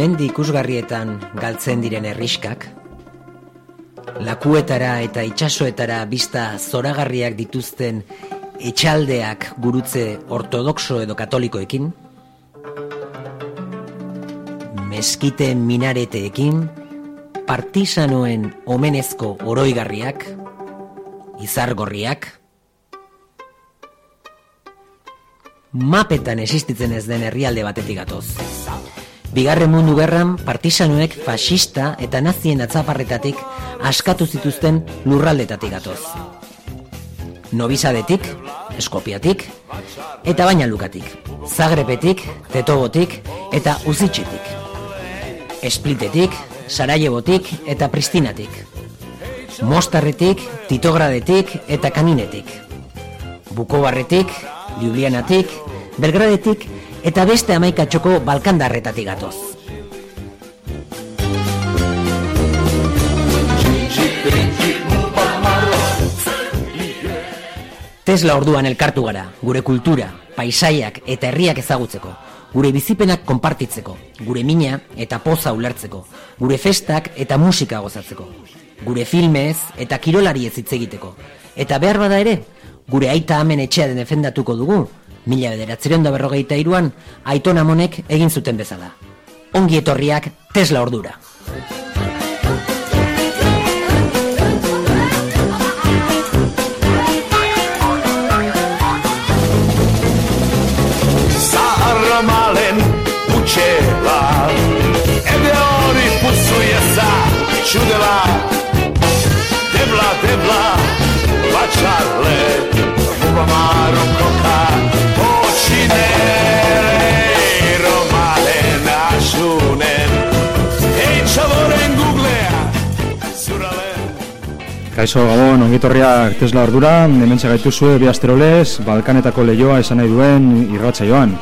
Mendi ikusgarrietan galtzen diren herriskak, lakuetara eta itsasoetara bista zoragarriak dituzten etxaldeak gurutze ortodoxo edo katolikoekin, meskite minareteekin, partisanoen omenezko oroigarriak, izargorriak, mapetan existitzen ez den herrialde batetik gatoz. Bigarren mundu gerran partisanoek fasista eta nazien atzaparretatik askatu zituzten lurraldetatik gatoz. Nobizadetik, Eskopiatik, eta baina lukatik, Zagrepetik, Tetobotik eta Uzitxetik. Esplitetik, Sarajebotik eta Pristinatik. Mostarretik, Titogradetik eta Kaninetik. Bukobarretik, Liublianatik, Belgradetik eta beste amaika txoko balkandarretatik gatoz. Tesla orduan elkartu gara, gure kultura, paisaiak eta herriak ezagutzeko, gure bizipenak konpartitzeko, gure mina eta poza ulertzeko, gure festak eta musika gozatzeko, gure filmez eta kirolari ez hitz egiteko, eta behar bada ere, gure aita amen etxea den defendatuko dugu, mila bederatzeren da berrogeita iruan, aiton amonek egin zuten bezala. Ongi etorriak Tesla ordura. Txudela Debla, debla Batxarle Buba maro koka Otxinere Romalen asunen Eitxaboren googlea Zuralen Kaixo Gabon, ongitorriak Tesla ordura, hementxe gaituzue bi asterolez, Balkanetako lehioa esan nahi duen irratxa joan.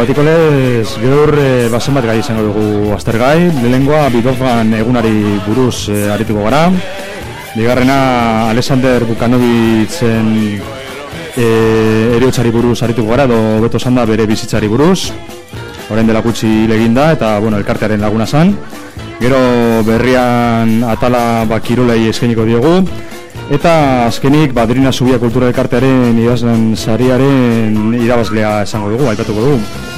Batiko lez, gaur e, bazen bat gai izango dugu aztergai, lehengoa bidofan egunari buruz e, arituko gara. Bigarrena Alexander Bukanovitzen e, eriotsari buruz arituko gara, edo beto zanda bere bizitzari buruz. Orain dela gutxi leginda eta bueno, elkartearen laguna zan. Gero berrian atala bakirolei eskainiko diogu. Eta azkenik Badrina Zubia Kultura Elkartearen idazlen sariaren irabazlea esango dugu, aipatuko dugu.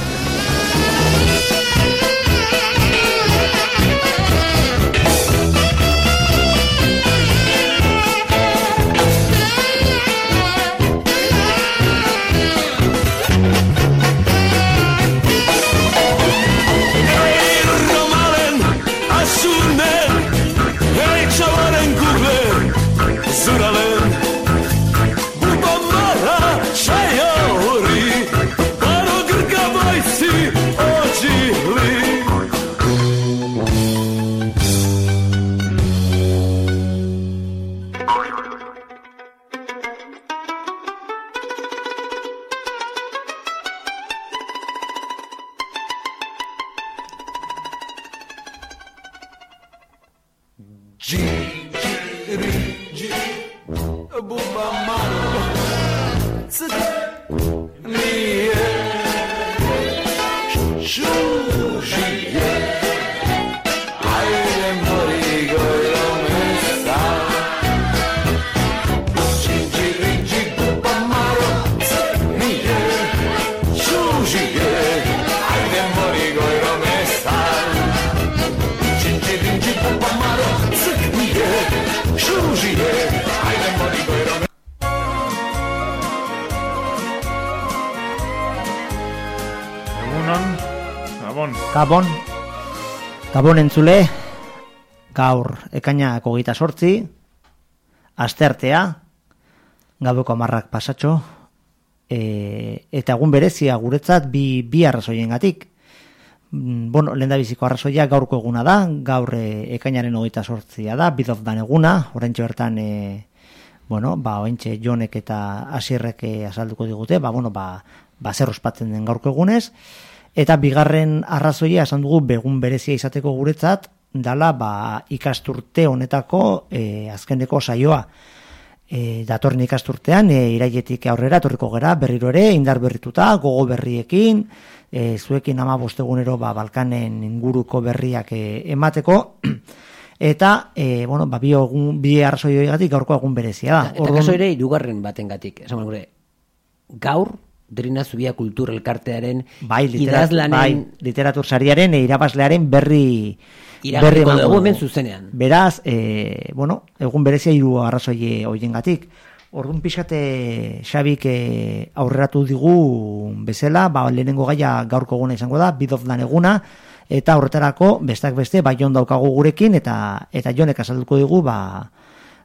Gabon entzule, gaur ekainak hogeita sortzi, asteartea, gaueko amarrak pasatxo, e, eta egun berezia guretzat bi, bi arrazoien. Mm, bueno, lehen biziko arrazoia gaurko eguna da, gaur e, ekainaren hogeita sortzia da, bidoz dan eguna, oraintxe bertan, e, bueno, ba, ointxe jonek eta asierrek e, azalduko digute, ba, bueno, ba, ba zer ospatzen den gaurko egunez, eta bigarren arrazoia esan dugu begun berezia izateko guretzat, dala ba, ikasturte honetako e, azkeneko saioa. E, datorren ikasturtean, e, irailetik aurrera, torriko gera, berriro ere, indar berrituta, gogo berriekin, e, zuekin ama bostegunero ba, Balkanen inguruko berriak e, emateko, eta, e, bueno, ba, bi, egun, bi arrazoi horigatik gaurko egun berezia da. Eta kaso ere, irugarren batengatik, esan gure, gaur, Drina Zubia Kultur Elkartearen bai, literat, idazlanen bai, literatur sariaren e, irabazlearen berri berri dugu hemen zuzenean. Beraz, e, bueno, egun berezia hiru arrazoi hoiengatik. Orduan pixate Xabik e, aurreratu digu bezala, ba, lehenengo gaia gaurko eguna izango da, bidofdan eguna, eta horretarako bestak beste, ba, jon daukagu gurekin, eta eta jonek azalduko digu, ba,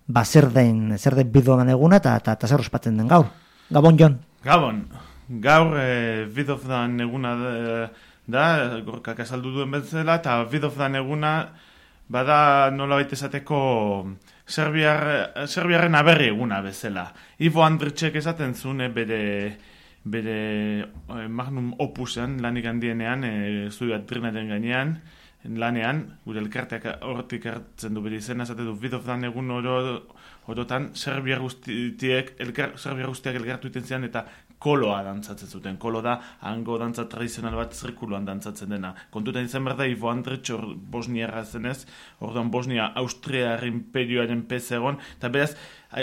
ba zer den, zer den bidofdan eguna, eta, eta, eta zer ospatzen den gaur. Gabon, Jon. Gabon, gaur e, bidofdan eguna da, da gorkak azaldu duen bezala, eta bidofdan eguna bada nola esateko Serbiar, Serbiarren aberri eguna bezala. Ivo Andritxek esaten zuen eh, bere bere eh, magnum opusen lanik handienean, e, zuio adrinaren gainean, lanean, gure elkarteak hortik hartzen du bere izena, esate du bidofdan egun oro, orotan, Serbiar guztiek, elkar, Serbiar guztiak elkartu iten zian, eta koloa dantzatzen zuten. Kolo da, hango dantza tradizional bat zirkuluan dantzatzen dena. Kontutan izan behar da, Ivo Andritx hor Bosniarra zenez, orduan Bosnia Austriar imperioaren pez egon, eta beraz,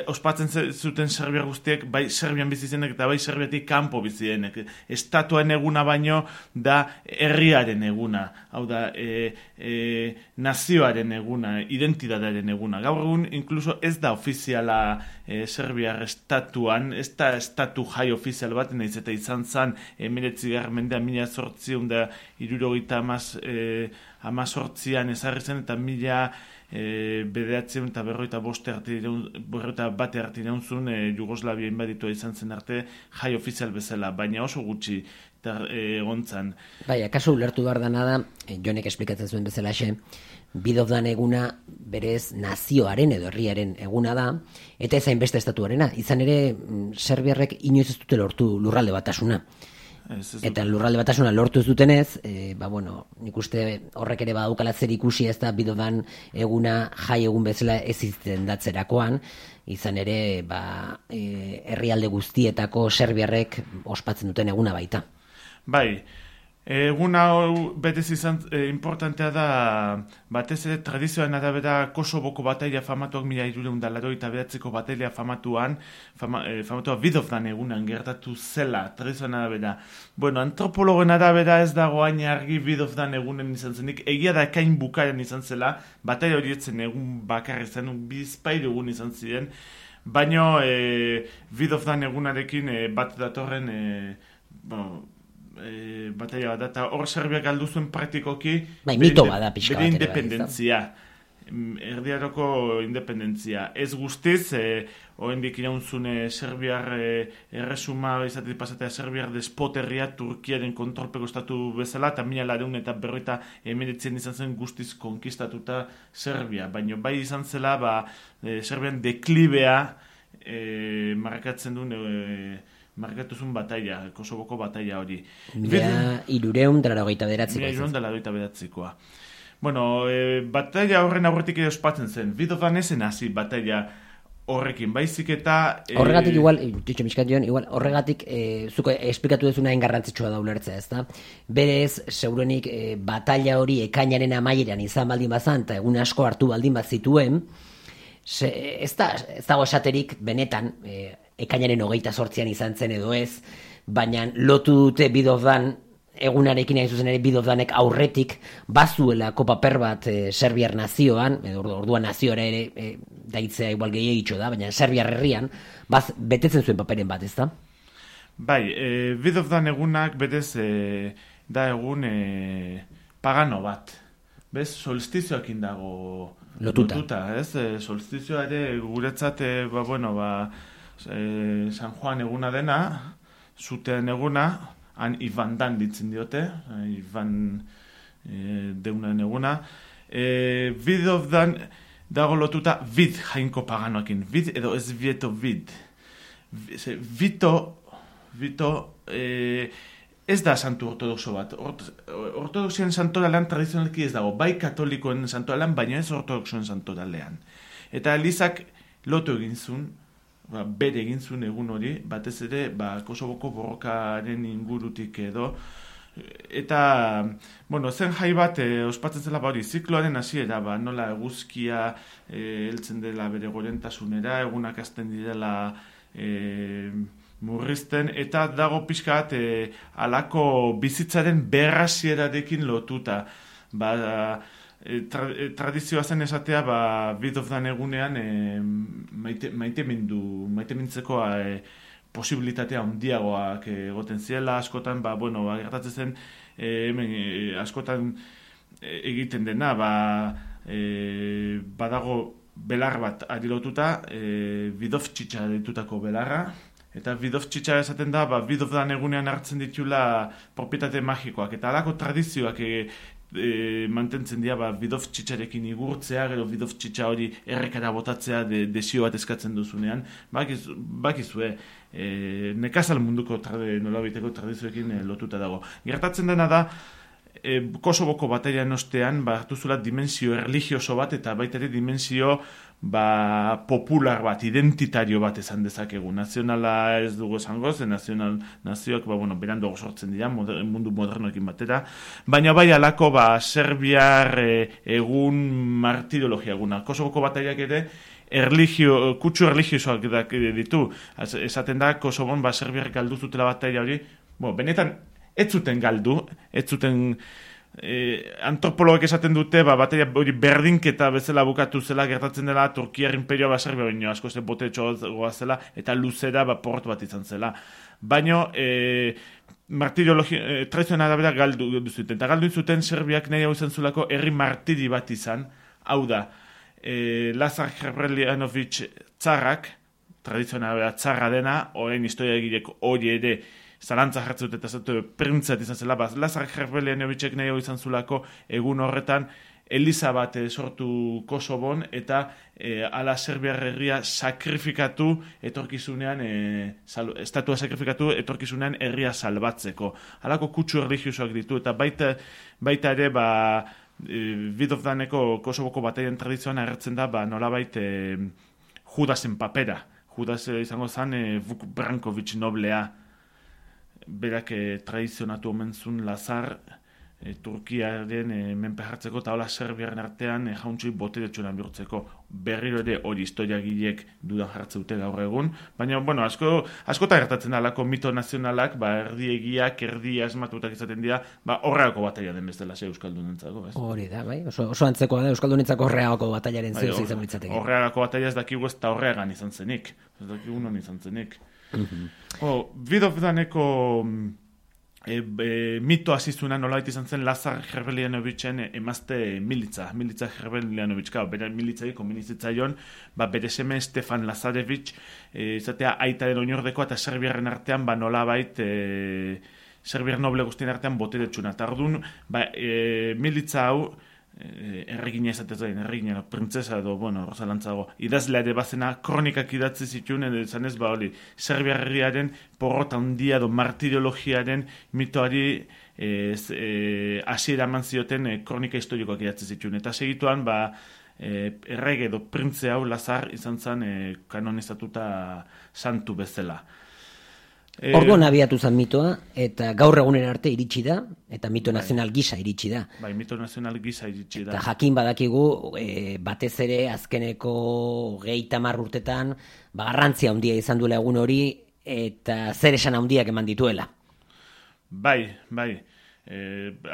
ospatzen ze- zuten Serbiar guztiek, bai Serbian bizi zenek eta bai Serbiatik kanpo bizi denek. Estatuaren eguna baino da herriaren eguna. Hau da, e, e, nazioaren eguna, identitatearen eguna. Gaur egun, inkluso ez da ofiziala e, Serbiar estatuan, ez da estatu jai ofizial bat, nahiz eta izan zan, emiretzi gar mendean, mila sortzion da irurogeita amaz, e, amazortzian ezarri zen, eta mila e, bederatzeun eta berroita boste arte berroita bate arte iraunzun e, Jugoslavia inbaditua izan zen arte jai ofizial bezala, baina oso gutxi egontzan. Bai, akaso ulertu behar dana da, eh, jonek esplikatzen zuen bezalaxe, bidofdan eguna berez nazioaren edo herriaren eguna da, eta ez hainbeste estatuarena. Izan ere, mm, serbiarrek inoiz ez dute lortu lurralde batasuna. Ez, ez Eta lurralde batasuna lortu ez dutenez, e, ba bueno, nik uste horrek ere badaukala zer ikusi ez da bidodan eguna jai egun bezala ez izendatzerakoan, izan ere ba, e, herrialde guztietako serbiarrek ospatzen duten eguna baita. Bai, egun hau betez izan e, importantea da batez ere tradizioan arabera Kosovoko bataila famatuak mila irureun da laro eta behatzeko bataila famatuan, fama, e, famatua bidofdan egunan gertatu zela, tradizioan arabera. Bueno, antropologen arabera ez dago hain argi bidofdan egunen izan zenik, egia da ekain bukaran izan zela, bataila horietzen egun bakarri zen, bizpairu egun izan ziren, Baino, e, bidofdan egunarekin e, bat datorren e, bueno, e, bataila bat da, eta hor Serbiak galdu zuen praktikoki Bai, mito bada pixka bere bat ere bai, independentzia. Mm, Erdiaroko independentzia. Ez guztiz, e, oraindik iraunzun e, Serbiar e, erresuma izatetik pasatea Serbiar despoterria Turkiaren kontrolpeko estatu bezala, eta mila lareun eta berroita emeritzen izan zen guztiz konkistatuta Serbia. Baina bai izan zela, ba, e, Serbian deklibea e, markatzen duen e, markatuzun bataia, Kosovoko bataia hori. Mila irureun dara hogeita bederatzi. Mila iruan dela doita bedatzikoa. Bueno, e, bataila horren aurretik ere ospatzen zen. Bidodan ezen hasi bataila horrekin, baizik eta... e, Horregatik igual, ditxo miskat joan, igual, horregatik e, zuko esplikatu duzuna hain garrantzitsua da ulertzea, ezta? Berez, segurenik e, batalla hori ekainaren amaieran izan baldin bazan, eta egun asko hartu baldin bat zituen, se, ez, da, ez dago esaterik benetan, e, ekainaren hogeita sortzian izan zen edo ez, baina lotu dute bidozdan egunarekin hain zuzen ere bidozdanek aurretik bazuela kopaper bat e, Serbiar nazioan, edo ordu- orduan nazioara ere e, daitzea igual gehiagitxo da, baina Serbiar herrian, baz, betetzen zuen paperen bat, ezta? Bai, e, bidofdan egunak betez e, da egun e, pagano bat. Bez, solstizioakin dago Lotuta. ez? E, solstizioa ere guretzat, ba, bueno, ba, e, San Juan eguna dena, zutean eguna, han Ivan dan ditzen diote, e, Ivan e, deunaren eguna. E, Vidovdan dago lotuta vid jainko paganoekin. Vid edo ez vieto vid. Vito, Vito, e, ez da santu ortodoxo bat. Ort, ortodoxien santoralean tradizionalki ez dago. Bai katolikoen santoralean, baina ez ortodoxoen santoralean. Eta Elizak lotu egin zuen, ba, bere egin zuen egun hori, batez ere, ba, Kosovoko borrokaren ingurutik edo, eta, bueno, zen jai bat, e, ospatzen zela ba hori, zikloaren hasiera, ba, nola eguzkia e, heltzen dela bere gorentasunera, egunak azten direla e, murrizten, eta dago pixka bat e, alako bizitzaren berrasierarekin lotuta. Ba, tra, e, tradizioa zen esatea, ba, bidofdan egunean e, maite, maite mindu, maite mintzeko e, posibilitatea handiagoak eh, egoten ziela, askotan, ba, bueno, ba, zen, e, hemen, e, askotan e, egiten dena, ba, e, badago belar bat ari lotuta, e, bidoftsitsa ditutako belarra, eta bidoftsitsa esaten da, ba, bidofdan egunean hartzen ditula propietate magikoak, eta alako tradizioak e, e, mantentzen dira ba, bidoftsitsarekin igurtzea, gero bidoftsitsa hori errekara botatzea de, desio bat eskatzen duzunean, bakiz, bakizue, e, nekazal munduko trade, nolabiteko tradizioekin e, lotuta dago. Gertatzen dena da, e, Kosovoko bataian ostean, ba, hartu dimensio religioso bat, eta baita ere dimensio ba, popular bat, identitario bat esan dezakegu. Nazionala ez dugu esango, ze nazional nazioak, ba, bueno, beranduago sortzen dira, moder, mundu modernoekin batera, baina bai alako, ba, serbiar e, egun martirologia eguna. Kosovoko bataiak ere, erligio, kutsu erligiosoak dak- ditu. Esaten da, Kosovon, ba, serbiarrek galdu zutela bataia hori, bueno, benetan, ez zuten galdu, ez zuten e, antropologek esaten dute, ba, bateria hori berdinketa bezala bukatu zela, gertatzen dela, Turkiar imperioa ba, Serbia baino asko ze bote zela, eta luzera ba, port bat izan zela. Baino, e, martiriologi, e, arabera galdu zuten. Eta galdu zuten Serbiak nahi hau izan zulako herri martiri bat izan, hau da, e, Lazar Herbrelianovic tzarrak, tradizioen arabera tzarra dena, horren historia egilek hori ere zalantza jartzen dute eta zatu printzat izan zela, ba, Lazar Herbrelianovicek nahi hau izan zulako egun horretan Eliza bat eh, sortu Kosovon eta e, ala Serbiar herria sakrifikatu etorkizunean e, sal, estatua sakrifikatu etorkizunean herria salbatzeko. Halako kutsu erligiosoak ditu eta baita, baita ere ba e, Vidovdaneko Kosovoko bataien tradizioan agertzen da ba nolabait e, Judasen papera. Judas izango zen e, Vuk Brankovic noblea berak e, tradizionatu omen zuen Lazar e, Turkiaren e, menpe jartzeko eta hola Serbiaren artean e, jauntxoi boteretsuenan bihurtzeko berriro ere hori historiagilek dudan jartze dute gaur egun, baina bueno, asko askota gertatzen alako mito nazionalak, ba erdi egiak, erdi asmatutak izaten dira, ba horreako bataia den bezala ze euskaldunentzako, ez? Hori da, bai? Oso, oso antzekoa da Euskaldunitzako horreagako batailaren Bai, zeo hor- izan litzateke. Horreagako bataia ez dakigu ez da horreagan izan zenik. Ez dakigu non izan zenik. Oh, Vidovdaneko mm, e, e, mito azizuna nolait izan zen Lazar Herbelianovicen e, emazte militza. Militza Herbelianovic, kao, bere militzai komenizitzaion, ba, bere seme Stefan Lazarevic, e, izatea aitaren oinordeko eta serbiarren artean, ba, nolabait, e, serbiar noble guztien artean boteretxuna. Eta orduan, ba, e, militza hau, erregina esatez gain, erregina, printzesa edo, bueno, rosalantzago, idazlea ere bazena, kronikak idatzi zituen, edo izan ez, ba, hori, Serbia herriaren porrota handia edo martiriologiaren mitoari eh, z- eh, hasiera eman zioten eh, kronika historikoak idatzi zituen. Eta segituan, ba, eh, errege edo printze hau Lazar izan zen eh, kanonizatuta santu bezala. Eh, Orduan abiatu zen mitoa, eta gaur egunen arte iritsi da, eta mito nazional gisa iritsi da. Bai, mito nazional gisa iritsi da. Eta jakin badakigu, e, batez ere azkeneko gehi tamar urtetan, ba, garrantzia handia izan duela egun hori, eta zer esan handiak eman dituela. Bai, bai. E,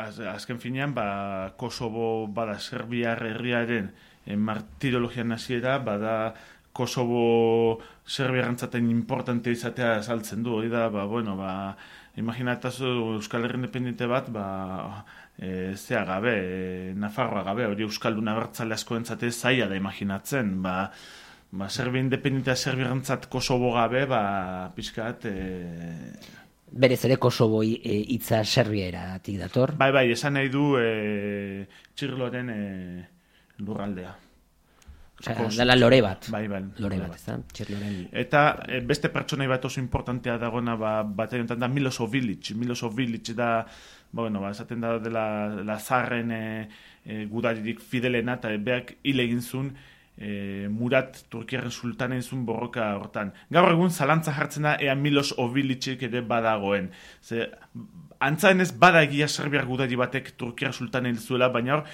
az, azken finean, ba, Kosovo bada Serbiar herriaren e, martirologian hasiera, bada Kosovo Serbiarrantzaten importante izatea saltzen du. Hori da, ba, bueno, ba, imaginatazu Euskal Herri Independiente bat, ba, e, zea gabe, e, Nafarroa gabe, hori Euskaldun abertzale askoentzate zaila da imaginatzen, ba, ba, Serbia Independentea Serbiarrantzat Kosovo gabe, ba, pixkat, e, berez ere Kosovoi e, hitza serbieratik dator. Bai, bai, esan nahi du e, txirloren e, lurraldea. Osea, Kos- dela lore bat. Bai, bai, Lore bat, ez da? Txirloren... Eta e, beste pertsonai bat oso importantea dagona ba, bat da Milosevic. Milosevic da, ba, bueno, ba, esaten da dela la zarren e, e, gudaririk fidelena, eta beak hile egin zuen e, Murat Turkiaren sultanen zuen borroka hortan. Gaur egun zalantza jartzen da ea Milos Ovilicik ere badagoen. Ze, antzaen ez bada egia serbiar gudari batek Turkiar sultanen hil zuela, baina hor,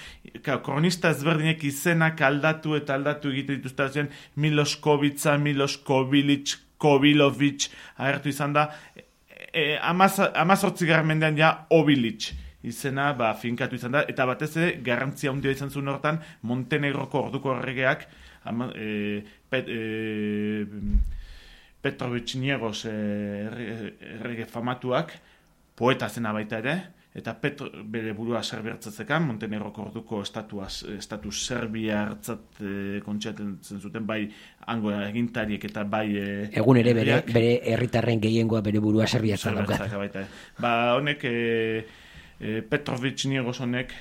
kronista ezberdinek izenak aldatu eta aldatu egiten dituzte zen Miloskovica, Miloskobilic, Kobilovic, agertu izan da, e, amaz, amazortzigarren mendean ja Obilic izena ba, finkatu izan da, eta batez ere garrantzia handia izan zuen hortan Montenegroko orduko erregeak ama, e, pet, e, Petrovic Niegos e, erre- errege famatuak, poeta zena baita ere, eta Petro, bere burua serbiartzatzen Montenegroko orduko estatus, estatus serbia hartzat e, kontxaten zuten bai hango agintariek eta bai e, Egun ere bere, bere herritarren gehiengoa bere burua. Zerbatzak baita. Ba, honek e, e, Petrovic Niegos honek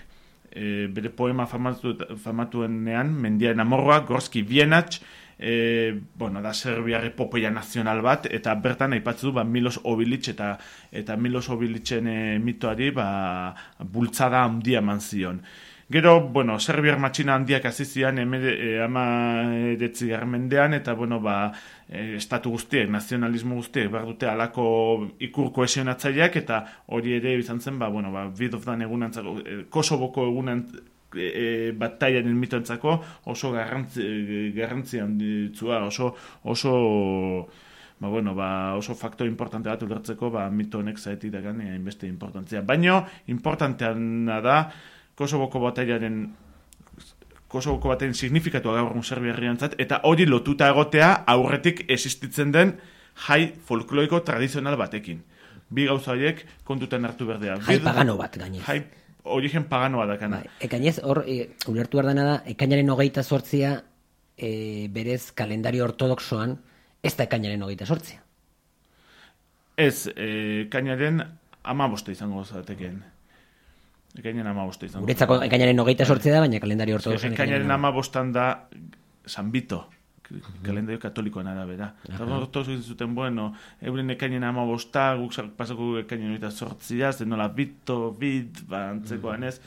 e, bere poema famatu, famatuenean, mendiaren amorroa, Gorski Vienatx, e, bueno, da Serbiar epopeia nazional bat, eta bertan aipatzu du ba, Milos Obilic eta eta Milos Obilicen e, mitoari ba, bultzada handia eman zion. Gero, bueno, Serbiar matxina handiak hasi zian emede, e, ama edetzigarren mendean, eta, bueno, ba, e, estatu guztiek, nazionalismo guztiek, behar dute alako ikur kohesionatzaileak, eta hori ere izan zen, ba, bueno, ba, Vidovdan egunantzako, e, Kosovoko egunan e, e, bataiaren mitoentzako oso garrantzi, garrantzi handitzua, oso, oso ba, bueno, ba, oso faktor importante bat ulertzeko ba, mito honek zaetik dagan e, hainbeste importantzia. Baino, importanteana da, Kosovoko bataiaren Kosovoko baten signifikatua gaur Serbia herriantzat, eta hori lotuta egotea aurretik existitzen den jai folkloriko tradizional batekin. Bi gauza horiek kontutan hartu berdea. Jai pagano bat, gainez. Jai origen paganoa dakana. Bai, ekainez, hor, e, ulertu behar dena da, ekainaren hogeita sortzia e, berez kalendario ortodoxoan, ez da ekainaren hogeita sortzia. Ez, e, kainaren ama boste izango zatekeen. Ekainaren ama boste izango. Guretzako ekainaren hogeita sortzia da, baina kalendario ortodoxoan Ekainaren ama bostan da San Bito, kalendario katolikoan arabera. Eta ortodoxo egin zuten, bueno, euren ekainen ama bosta, guk sa- pasako ekainen eta sortzia, zen nola Bito, Bit, ba, antzekoan ez.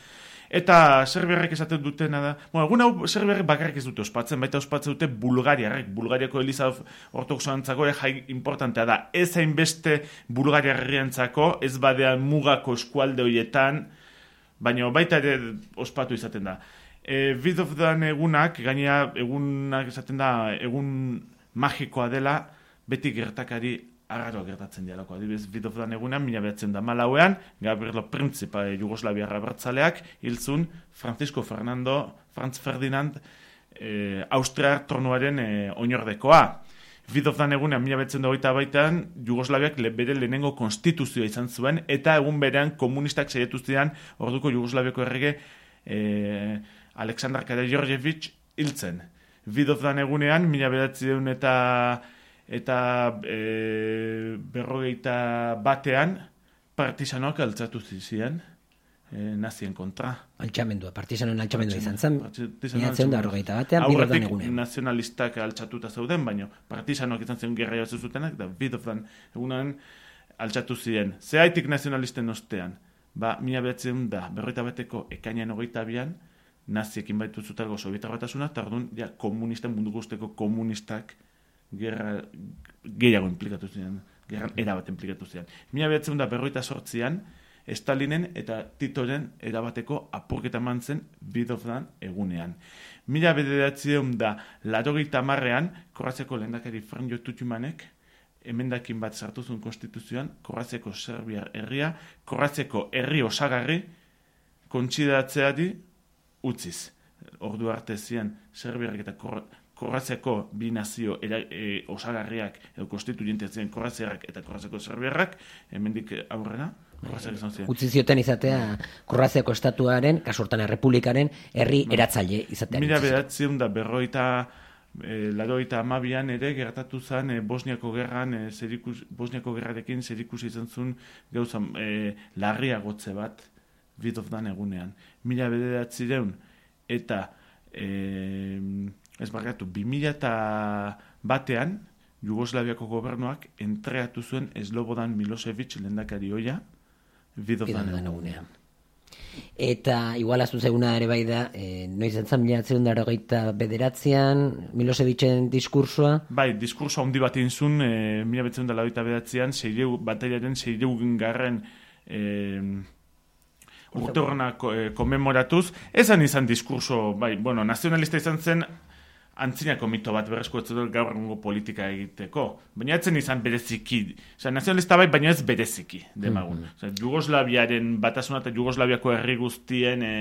Eta serbiarrek esaten dutena da, bueno, egun hau serbiarrek bakarrik ez dute ospatzen, baita ospatzen dute bulgariarrek, bulgariako eliza ortodoxoantzako ere jai importantea da. Ez hainbeste bulgariarriantzako, ez badean mugako eskualde horietan, baina baita ere ospatu izaten da. E, Vidovdan egunak, gainera egunak esaten da, egun magikoa dela, beti gertakari arraroa gertatzen dialako. Adibidez, Vidovdan egunan, mila behatzen da malauean, Gabrielo Principa e, Jugoslaviarra bertzaleak, hiltzun Francisco Fernando, Franz Ferdinand, e, Austria tornuaren e, oinordekoa. Vidovdan egunean, mila betzen da baitan, Jugoslaviak le, bere lehenengo konstituzioa izan zuen, eta egun berean komunistak saiatu zidan orduko Jugoslaviako errege e, Aleksandar Karadziorjevic hiltzen. Vidovdan egunean, mila bedatzen eta eta e, berrogeita batean partizanoak altzatu ziren e, nazien kontra. Altxamendua, partisanon altxamendua izan zen, miratzen da arrogeita batean, Aurretik egunean. nazionalistak altxatuta zeuden, baina partizanoak izan zen gerra jaso zutenak, eta bidofan egunan altxatu ziren. Zehaitik nazionalisten ostean, ba, mila behatzen da, berroita bateko ekainan hogeita bian, naziekin baitu zutalgo sovietar batasuna, eta orduan, ja, komunisten, mundu guzteko komunistak gerra gehiago implikatu ziren, gerran erabat implikatu ziren. Mila behatzen da, berroita sortzian, Stalinen eta Titoren erabateko apurketa eman zen bidofdan egunean. Mila bederatzen da, larogeita marrean, Kroaziako lehendakari Franjo Tutumanek, emendakin bat sartu zuen konstituzioan, Kroaziako Serbiar herria, Kroaziako herri osagarri, kontsideratzeari utziz. Ordu arte zian Serbiarrek eta Kro- Kroaziako bi nazio era, e, osagarriak edo konstituyenteak ziren Kroaziarrak eta Kroaziako Serbiarrak, hemendik aurrera, Kroaziak izan ziren. Utzi zioten izatea Kroaziako estatuaren, kasortan errepublikaren, herri eratzaile izatea. Mila bederatziehun da berroita e, laroita amabian ere gertatu zen e, Bosniako gerran, e, zerikus, Bosniako gerrarekin zerikusi izan zuen gauza e, larriagotze bat bidofdan egunean. Mila bederatzi deun, eta e, ez barkatu, 2000 eta batean, Jugoslaviako gobernuak entreatu zuen Slobodan Milosevic lehendakari hoia bidofdan Bidofdan egunean. egunean. Eta igual aztu zeguna ere bai da, e, noiz entzan mila dara gaita bederatzean, Milosevicen diskursoa, Bai, diskurso handi bat egin zuen, e, mila betzen da seireu, bataiaren seireu garren e, urte horrena e, komemoratuz. Ezan izan diskurso, bai, bueno, nazionalista izan zen, antzinako mito bat berreskuetzu dut gaur egungo politika egiteko. Baina etzen izan bereziki. Osea, nazionalista bai, baina ez bereziki, demagun. Osea, Jugoslaviaren batasuna eta Jugoslaviako herri guztien e,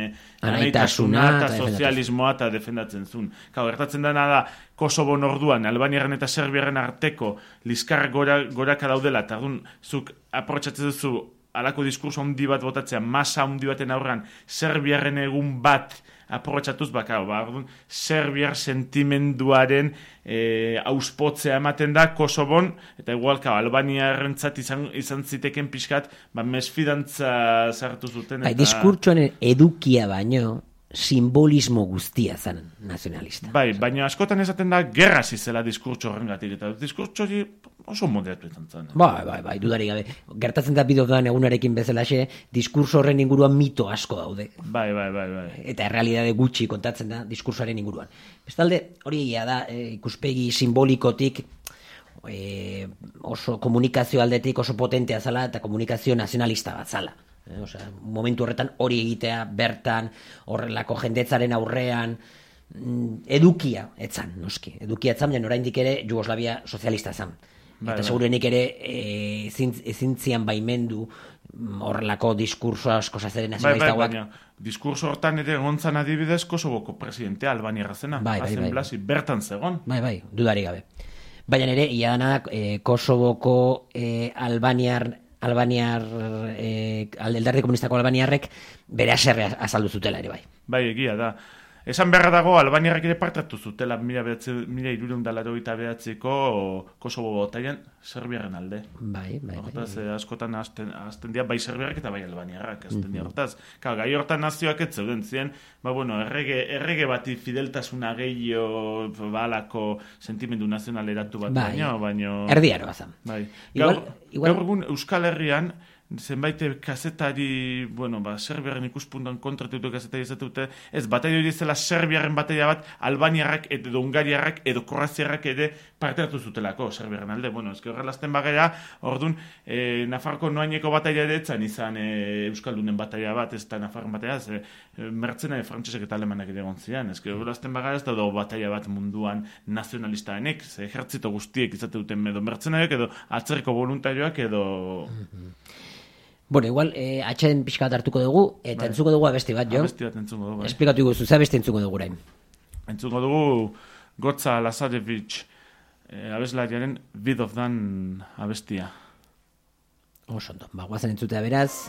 Anaitasuna eta sozialismoa eta defendatzen zuen. Kau, gertatzen dena da, Kosovo orduan, Albaniaren eta Serbiaren arteko liskar gora, goraka daudela, eta dun, zuk aprotxatzen duzu alako diskurso handi bat botatzea, masa handi baten aurran, Serbiaren egun bat aprobetxatuz baka, ba, orduan, Serbiar sentimenduaren e, auspotzea ematen da Kosovon, eta igual, ka, Albaniarrentzat izan, izan ziteken pixkat, ba, mesfidantza sartu zuten. bai, eta- diskurtsoen edukia baino, simbolismo guztia zen nazionalista. Bai, baina askotan esaten da gerra zizela diskurtso horrengatik, eta diskurtso hori oso moderatu izan zen. Bai, bai, bai, dudarik gabe. Gertatzen da bidofdan egunarekin bezalaxe, diskurso horren inguruan mito asko daude. Bai, bai, bai, bai. eta errealidade gutxi kontatzen da diskursoaren inguruan. Bestalde, hori egia da, e, ikuspegi simbolikotik e, oso komunikazio aldetik oso potentea zala eta komunikazio nazionalista bat zala. E, osea, momentu horretan hori egitea bertan, horrelako jendetzaren aurrean, mm, edukia etzan, noski. Edukia etzan, baina oraindik ere Jugoslavia sozialista zan. Bai, eta bai. segurenik ere e, ezin, ezin baimendu mm, horrelako diskurso asko zazeren Bai, bai, baina diskurso hortan ere egontzan adibidez Kosovoko presidentea Albania zena. Bai, bai, bai. Blasi, bertan zegon. Bai, bai, dudari gabe. Baina ere, ia dana, e, Kosovoko e, Albaniar, Albaniar, e, alderdi komunistako Albaniarrek bere aserre azaldu zutela ere bai. Bai, egia da. Esan beharra dago, Albaniarrek ere partatu zutela mila, behatze, mila irurun da behatzeko Kosovo botaian Serbiaren alde. Bai, bai, bai. Hortaz, eh, askotan hasten, hasten dira bai serbiarrak eta bai albaniarrak hasten dira. Hortaz, ka, gai hortan nazioak ez zeuden ziren, ba, bueno, errege, errege bati fideltasuna gehiago balako sentimendu nazional eratu bat Bai. baino, baino... Erdi aroa zan. Bai. Igual- gaur, igual- gaur egun Euskal Herrian, zenbait kazetari, bueno, ba, Serbiaren ikuspuntuan kontratutu kazetari izatute, ez, bataia hori zela Serbiaren bataia bat, Albaniarrak edo Ungariarrak edo Kroaziarrak ere parte hartu zutelako Serbiaren alde. Bueno, ez horrelazten bagera, orduan, e, Nafarko noaineko bataia ere izan e, Euskaldunen bataia bat, ez da Nafarren bataia, ez, e, mertzena frantsesek eta alemanak ere egon zian, ez horrelazten bagera ez da bataia bat munduan nazionalistaenek, ze ejertzito guztiek izate duten edo mertzenaiok edo atzerriko voluntarioak edo Bueno, igual, e, atxeden pixka bat hartuko dugu, eta Bai. entzuko dugu abesti bat, jo? abesti bat entzungo dugu. Bai. Esplikatu guzu, ze abesti entzuko dugu orain. Entzungo dugu Gotza Lazarevic eh, abeslariaren Bidovdan abestia. Oso ondo, ba, guazen entzutea beraz.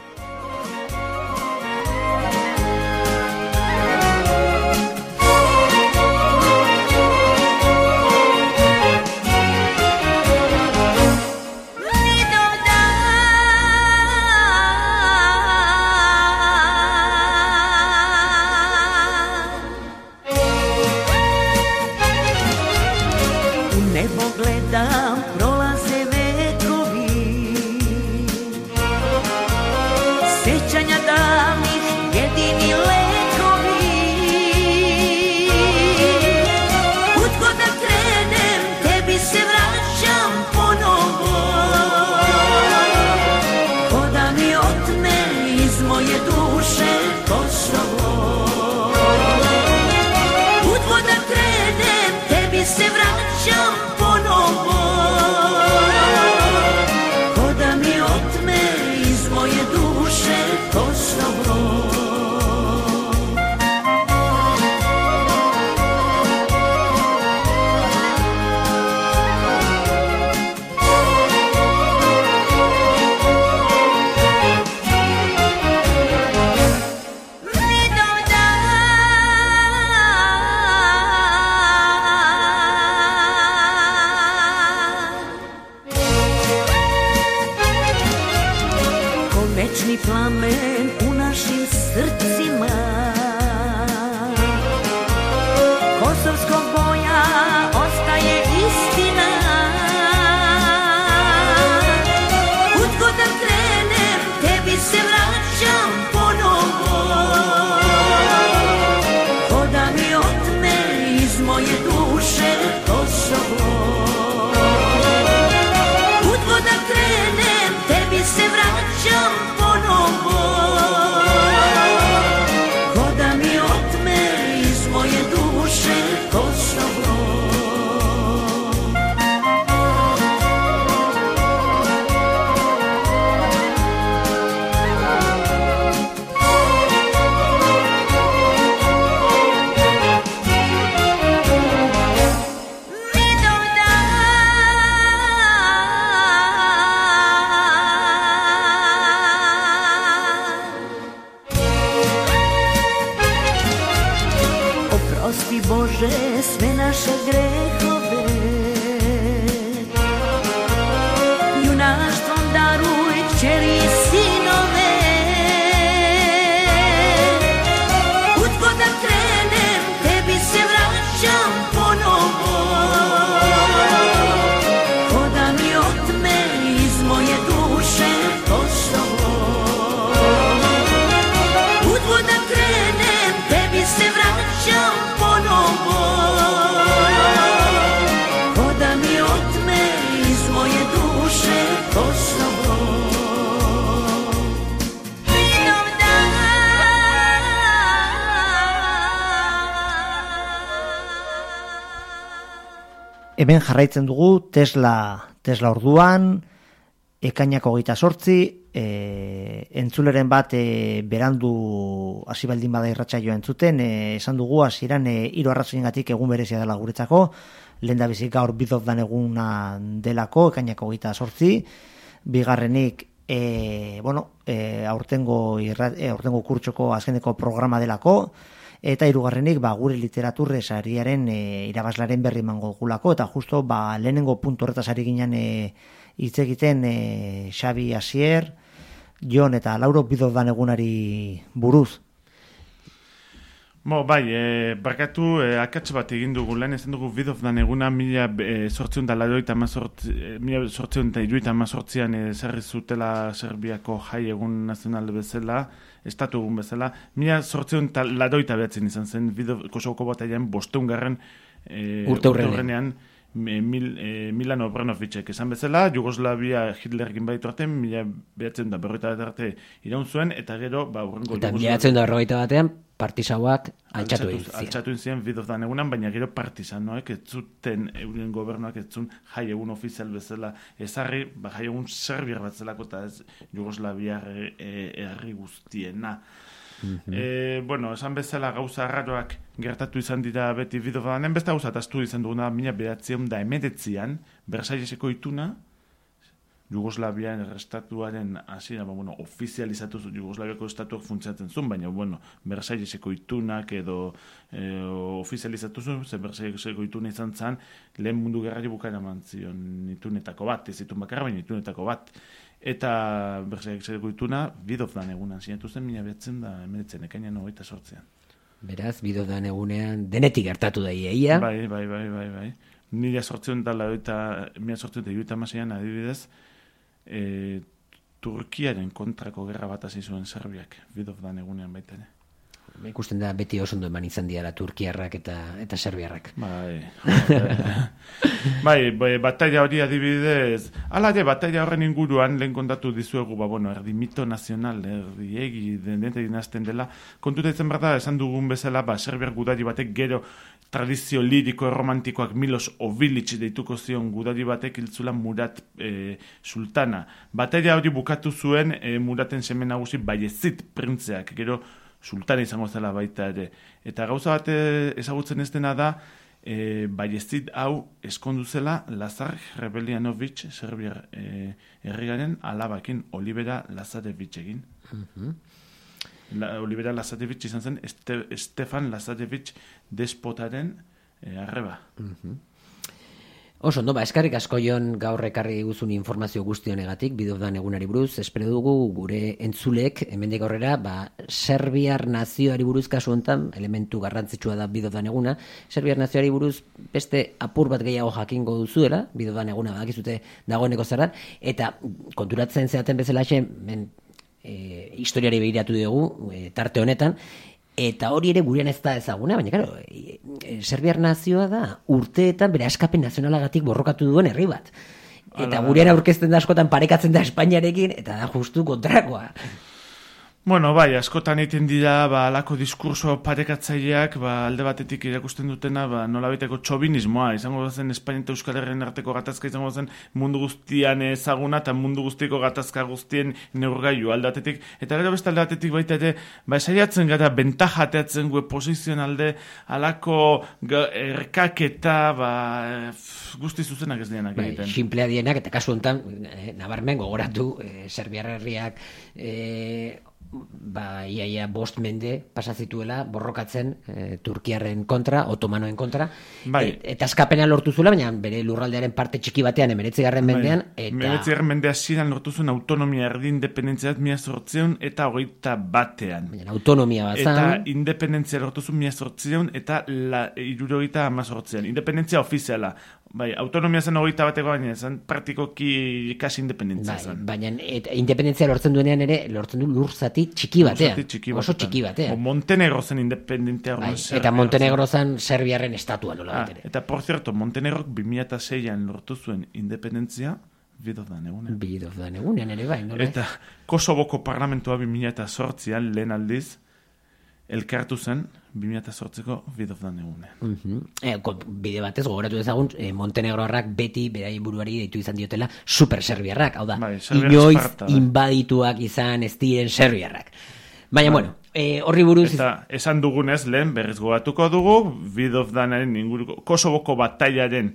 Hemen jarraitzen dugu Tesla, Tesla orduan, ekainako hogeita sortzi, e, entzuleren bat e, berandu hasi baldin bada irratsaioa entzuten, e, esan dugu hasieran e, hiru arrazoiengatik egun berezia dela guretzako, lehen da bizik gaur bizoz dan eguna delako, ekainako hogeita sortzi, bigarrenik e, bueno, e, aurtengo, irra, e, aurtengo kurtsoko azkeneko programa delako, eta hirugarrenik ba, gure literaturre sariaren e, irabaslaren berri emango dugulako, eta justo ba, lehenengo puntu horretaz ari ginen e, hitz egiten e, Xabi Asier, Jon eta Lauro bidodan egunari buruz. Bo, bai, e, barkatu, e, akats bat egin dugu. Lehen, esan dugu bidof dan eguna mila e, sortzion da ladoita mazortzi, e, mila sortzion da iruita mazortzian e, zerri zutela Serbiako jai egun nazional bezala, estatu egun bezala, mila sortzion da ladoita behatzen izan zen, bidof Kosovoko bataian bosteungarren e, Urte hurrenean. hurrenean, e, mil, e, Milan Obranovicek esan bezala, Jugoslavia Hitlerrekin baditu arte, mila behatzen da berroita bat arte iraun zuen, eta gero, ba, urrengo Eta mila da berrogeita batean, partisauak altxatu egin ziren. altxatu egin ziren bidoz dan egunan, baina gero partizanoek ez zuten euren gobernuak ez zuen jai egun ofizial bezala ezarri, ba, jai egun serbiar bat zelako eta ez Jugoslaviar eh, herri guztiena. E, bueno, esan bezala gauza arraroak gertatu izan dira beti bidoz danen, beste gauza ataztu izan duguna mila behatzion da emedetzian, Bersaileseko ituna, Jugoslavian estatuaren hasiera, ba, bueno, ofizializatu zu Jugoslaviako estatuak funtzionatzen zuen, baina, bueno, Versailleseko itunak edo e, ofizializatu zuen, ze Versailleseko ituna izan zen, lehen mundu gerrari bukaera eman zion itunetako bat, ez itun bakarra, baina itunetako bat. Eta Versailleseko ituna, bidof dan egunan sinatu zen, mila behatzen da, emeretzen, ekainan hogeita sortzean. Beraz, bidodan egunean, denetik gertatu da iaia. Bai, bai, bai, bai, bai. Mila sortzion da, lauita, mila sortzion da, adibidez, e, Turkiaren kontrako gerra bat hasi zuen Serbiak, bidof dan egunean baita ere. Ikusten da beti oso ondo eman izan diara Turkiarrak eta eta Serbiarrak. Bai, bai, bai, batalla hori adibidez, ala ere, batalla horren inguruan lehen kontatu dizuegu, ba, bueno, erdi mito nazional, erdi egi, dente dinazten dela, kontuta izan behar da, esan dugun bezala, ba, serbiar gudari batek gero tradizio liriko erromantikoak Milos Obilic deituko zion gudari batek iltzula Murat e, sultana. Batalla hori bukatu zuen e, Muraten semen nagusi baiezit printzeak, gero sultana izango zela baita ere. Eta gauza bat eh, ezagutzen ez dena da, e, baiezit hau eskondu zela Lazar Rebelianovic, Serbiar e, herriaren alabakin Olivera Lazarevic egin. La, Olivera Lazarevic izan zen este, Stefan Lazarevic despotaren e, arreba. Oso, ondo, ba, eskarrik asko jon gaur ekarri guzun informazio guzti honegatik, bidodan egunari buruz, espero dugu gure entzulek, hemendik aurrera, ba, Serbiar nazioari buruz kasu hontan, elementu garrantzitsua da bidodan eguna, Serbiar nazioari buruz beste apur bat gehiago jakingo duzuela, bidodan eguna badakizute dagoeneko zaran, eta konturatzen zeaten bezala men, e, historiari begiratu dugu e, tarte honetan, Eta hori ere gurean ez da ezaguna, baina claro, e, e, Serbiar nazioa da urteetan bere askapen nazionalagatik borrokatu duen herri bat. Eta gurean aurkezten da askotan parekatzen da Espainiarekin, eta da justu kontrakoa. Bueno, bai, askotan egiten dira, ba, alako diskurso parekatzaileak, ba, alde batetik irakusten dutena, ba, nola baiteko txobinismoa, izango zen Espainia eta Euskal Herrian arteko gatazka izango zen mundu guztian ezaguna eta mundu guztiko gatazka guztien neurgailu alde batetik. Eta gero beste alde batetik baita ere, ba, esaiatzen gara, bentaja ateatzen gue posizioan alde, alako erkaketa, ba, guzti zuzenak ez dienak Bai, egiten. simplea dienak, eta kasu honetan, eh, nabarmen gogoratu, eh, Serbiar herriak eh, ba, iaia bost mende pasa zituela borrokatzen e, Turkiarren kontra, otomanoen kontra. Bai. E, eta askapena lortu zuela, baina bere lurraldearen parte txiki batean, emeretzigarren mendean, eta... Meretzigarren mendea ziren lortu zuen autonomia erdi independentzia mila sortzeun eta hogeita batean. Baina autonomia Eta bazan, independentzia lortu zuen mila sortzeun eta la, irurogeita amazortzean. Independentzia ofiziala. Bai, autonomia zen hogeita bateko baina zen praktikoki kasi independentzia bai, zen. baina eta independentzia lortzen duenean ere, lortzen du lur zati txiki batean. Txiki oso txiki batean. O Montenegro zen independentea. Bai, eta Montenegro zen. Serbiarren estatua nola Ah, bat ere. eta, por cierto, Montenegrok 2006an lortu zuen independentzia, bidodan egunen. Bidoz da egunean ere bai, nola? Eta Kosovoko parlamentua 2008an lehen aldiz, elkartu zen 2008ko bidodan egunen. Mhm. E, ko- bide batez gogoratu dezagun e, Montenegroarrak beti beraien buruari deitu izan diotela super serbiarrak, hau da, Bai, serbiar inoiz Esparta inbadituak izan ez diren serbiarrak. Baina, bueno, e, horri buruz... Eta esan dugunez lehen berriz gogatuko dugu, bidofdanaren inguruko, Kosovoko batailaren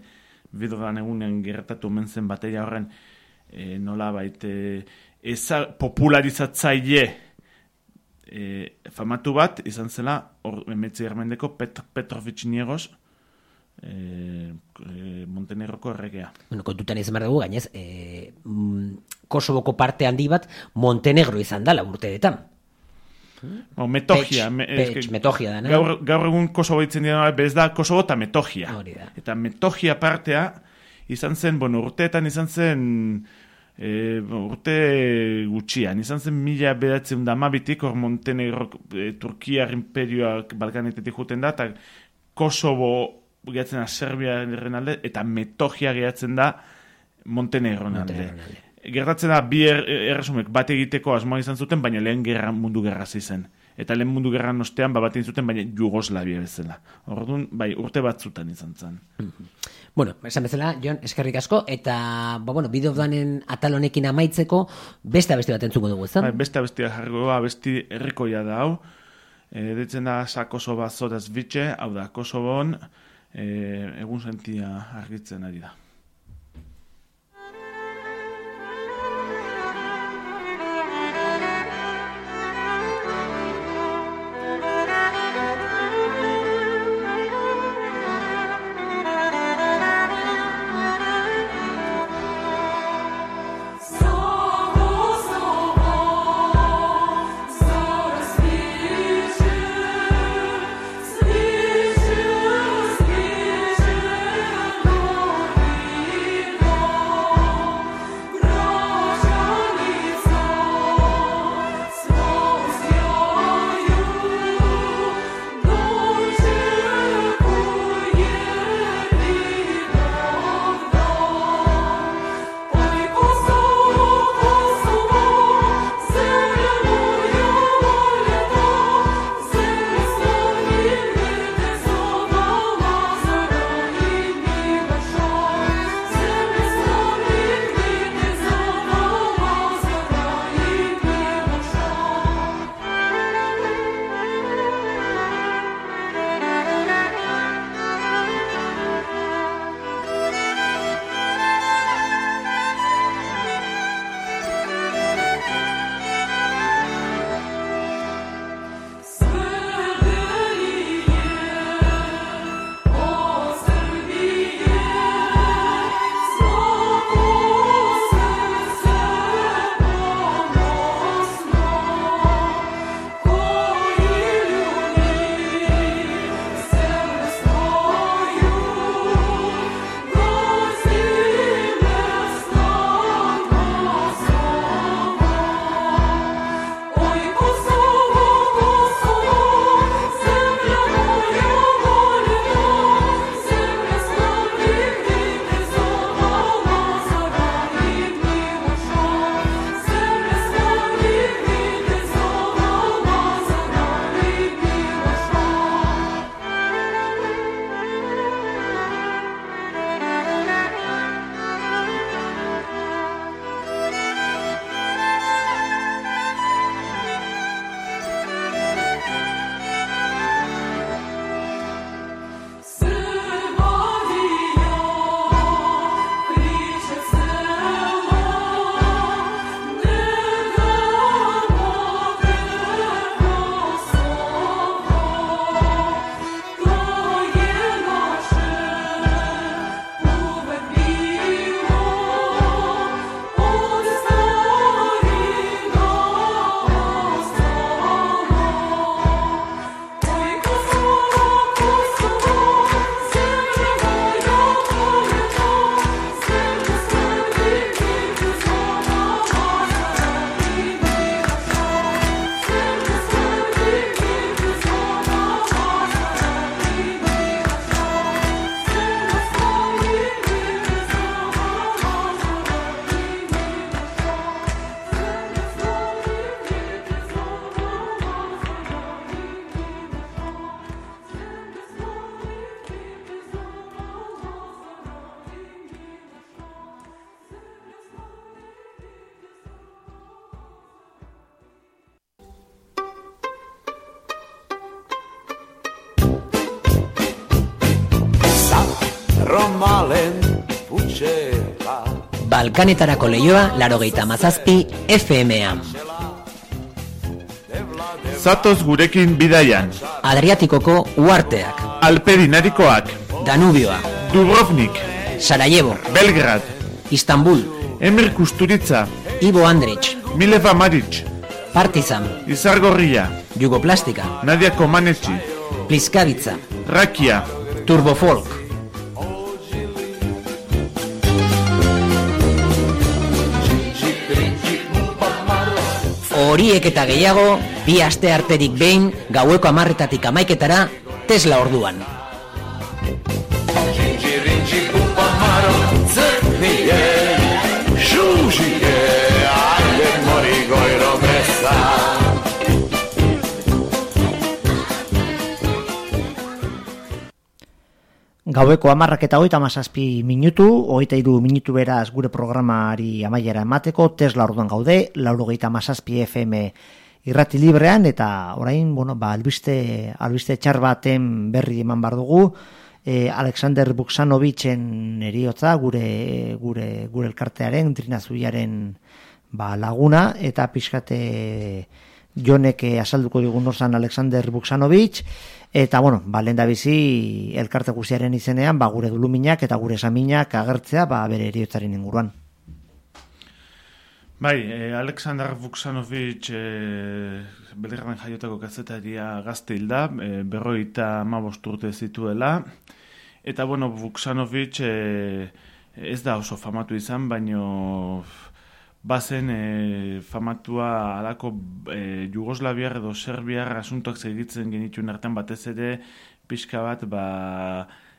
bidofdan egunen gertatu omen zen bataila horren e, nola baite eza popularizatzaile e, famatu bat izan zela hor emetzi germendeko Pet, Petrovic Niegos e, e, Montenegroko erregea. Bueno, kontutan izan behar dugu, gainez, e, mm, Kosovoko parte handi bat Montenegro izan dala urteetan. O, metogia. Pech, me- Pech, metogia dana. Gaur, gaur egun Kosovo ditzen dira, bez da Kosovo eta metogia. Hori da. Eta metogia partea izan zen, bueno, urteetan izan zen e, urte gutxian, izan zen mila bedatzen da amabitik, hor Montenegro, e, Turkiar imperioak Balkanetetik juten da, eta Kosovo gehatzen da Serbiaren alde, eta metogia gehatzen da Montenegron alde. Gertatzen da, bi er, erresumek bat egiteko asmoa izan zuten, baina lehen gerra mundu gerra zen. Eta lehen mundu gerran ostean, ba, bat egin zuten, baina Jugoslavia bezala. Orduan, bai, urte batzutan izan zen. Bueno, esan bezala, Jon, eskerrik asko, eta, ba, bueno, bidofdanen atal honekin amaitzeko, beste abesti bat entzuko dugu, ezta? Bai, beste abestia jargo, abesti herrikoia da hau. E, ditzen da, sa Kosova zodaz bitxe, hau da, Kosovon, e, egun sentia argitzen ari da. Balkanetarako leioa, larogeita mazazpi FM-an. Zatoz gurekin bidaian. Adriatikoko uarteak, Alperinarikoak. Danubioa, Dubrovnik. Sarajevo, Belgrad. Istanbul, Emir Kusturitza. Ivo Andrich, Mileva Maric. Partizan, Izargorria. Jugoplastika, Nadia Komanetsi. Pliskavitza, Rakia. Turbofolk, Horiek eta gehiago, bi aste arterik behin, gaueko amarretatik amaiketara, Tesla orduan. Gaueko amarrak eta hogeita mazazpi minutu, hogeita iru minutu beraz gure programari amaiera emateko, Tesla orduan gaude, laurogeita mazazpi FM irrati librean, eta orain, bueno, ba, albiste, albiste txar baten berri eman bar dugu, e, Alexander Buksanovitzen eriotza, gure, gure, gure elkartearen, Trina Zuiaren ba, laguna, eta pixkate jonek eh, azalduko digun orzan Alexander Buksanovic, Eta, bueno, ba, lehen da bizi elkarte guztiaren izenean, ba, gure duluminak eta gure esaminak agertzea, ba, bere eriotzaren inguruan. Bai, eh, Alexander Vuksanovic eh, Belgraden jaiotako kazetaria gazte hilda, eh, berroita urte zituela. Eta, bueno, Vuksanovic eh, ez da oso famatu izan, baino bazen eh, famatua alako eh, Jugoslaviar edo Serbiar asuntoak segitzen genituen artean batez ere pixka bat ba,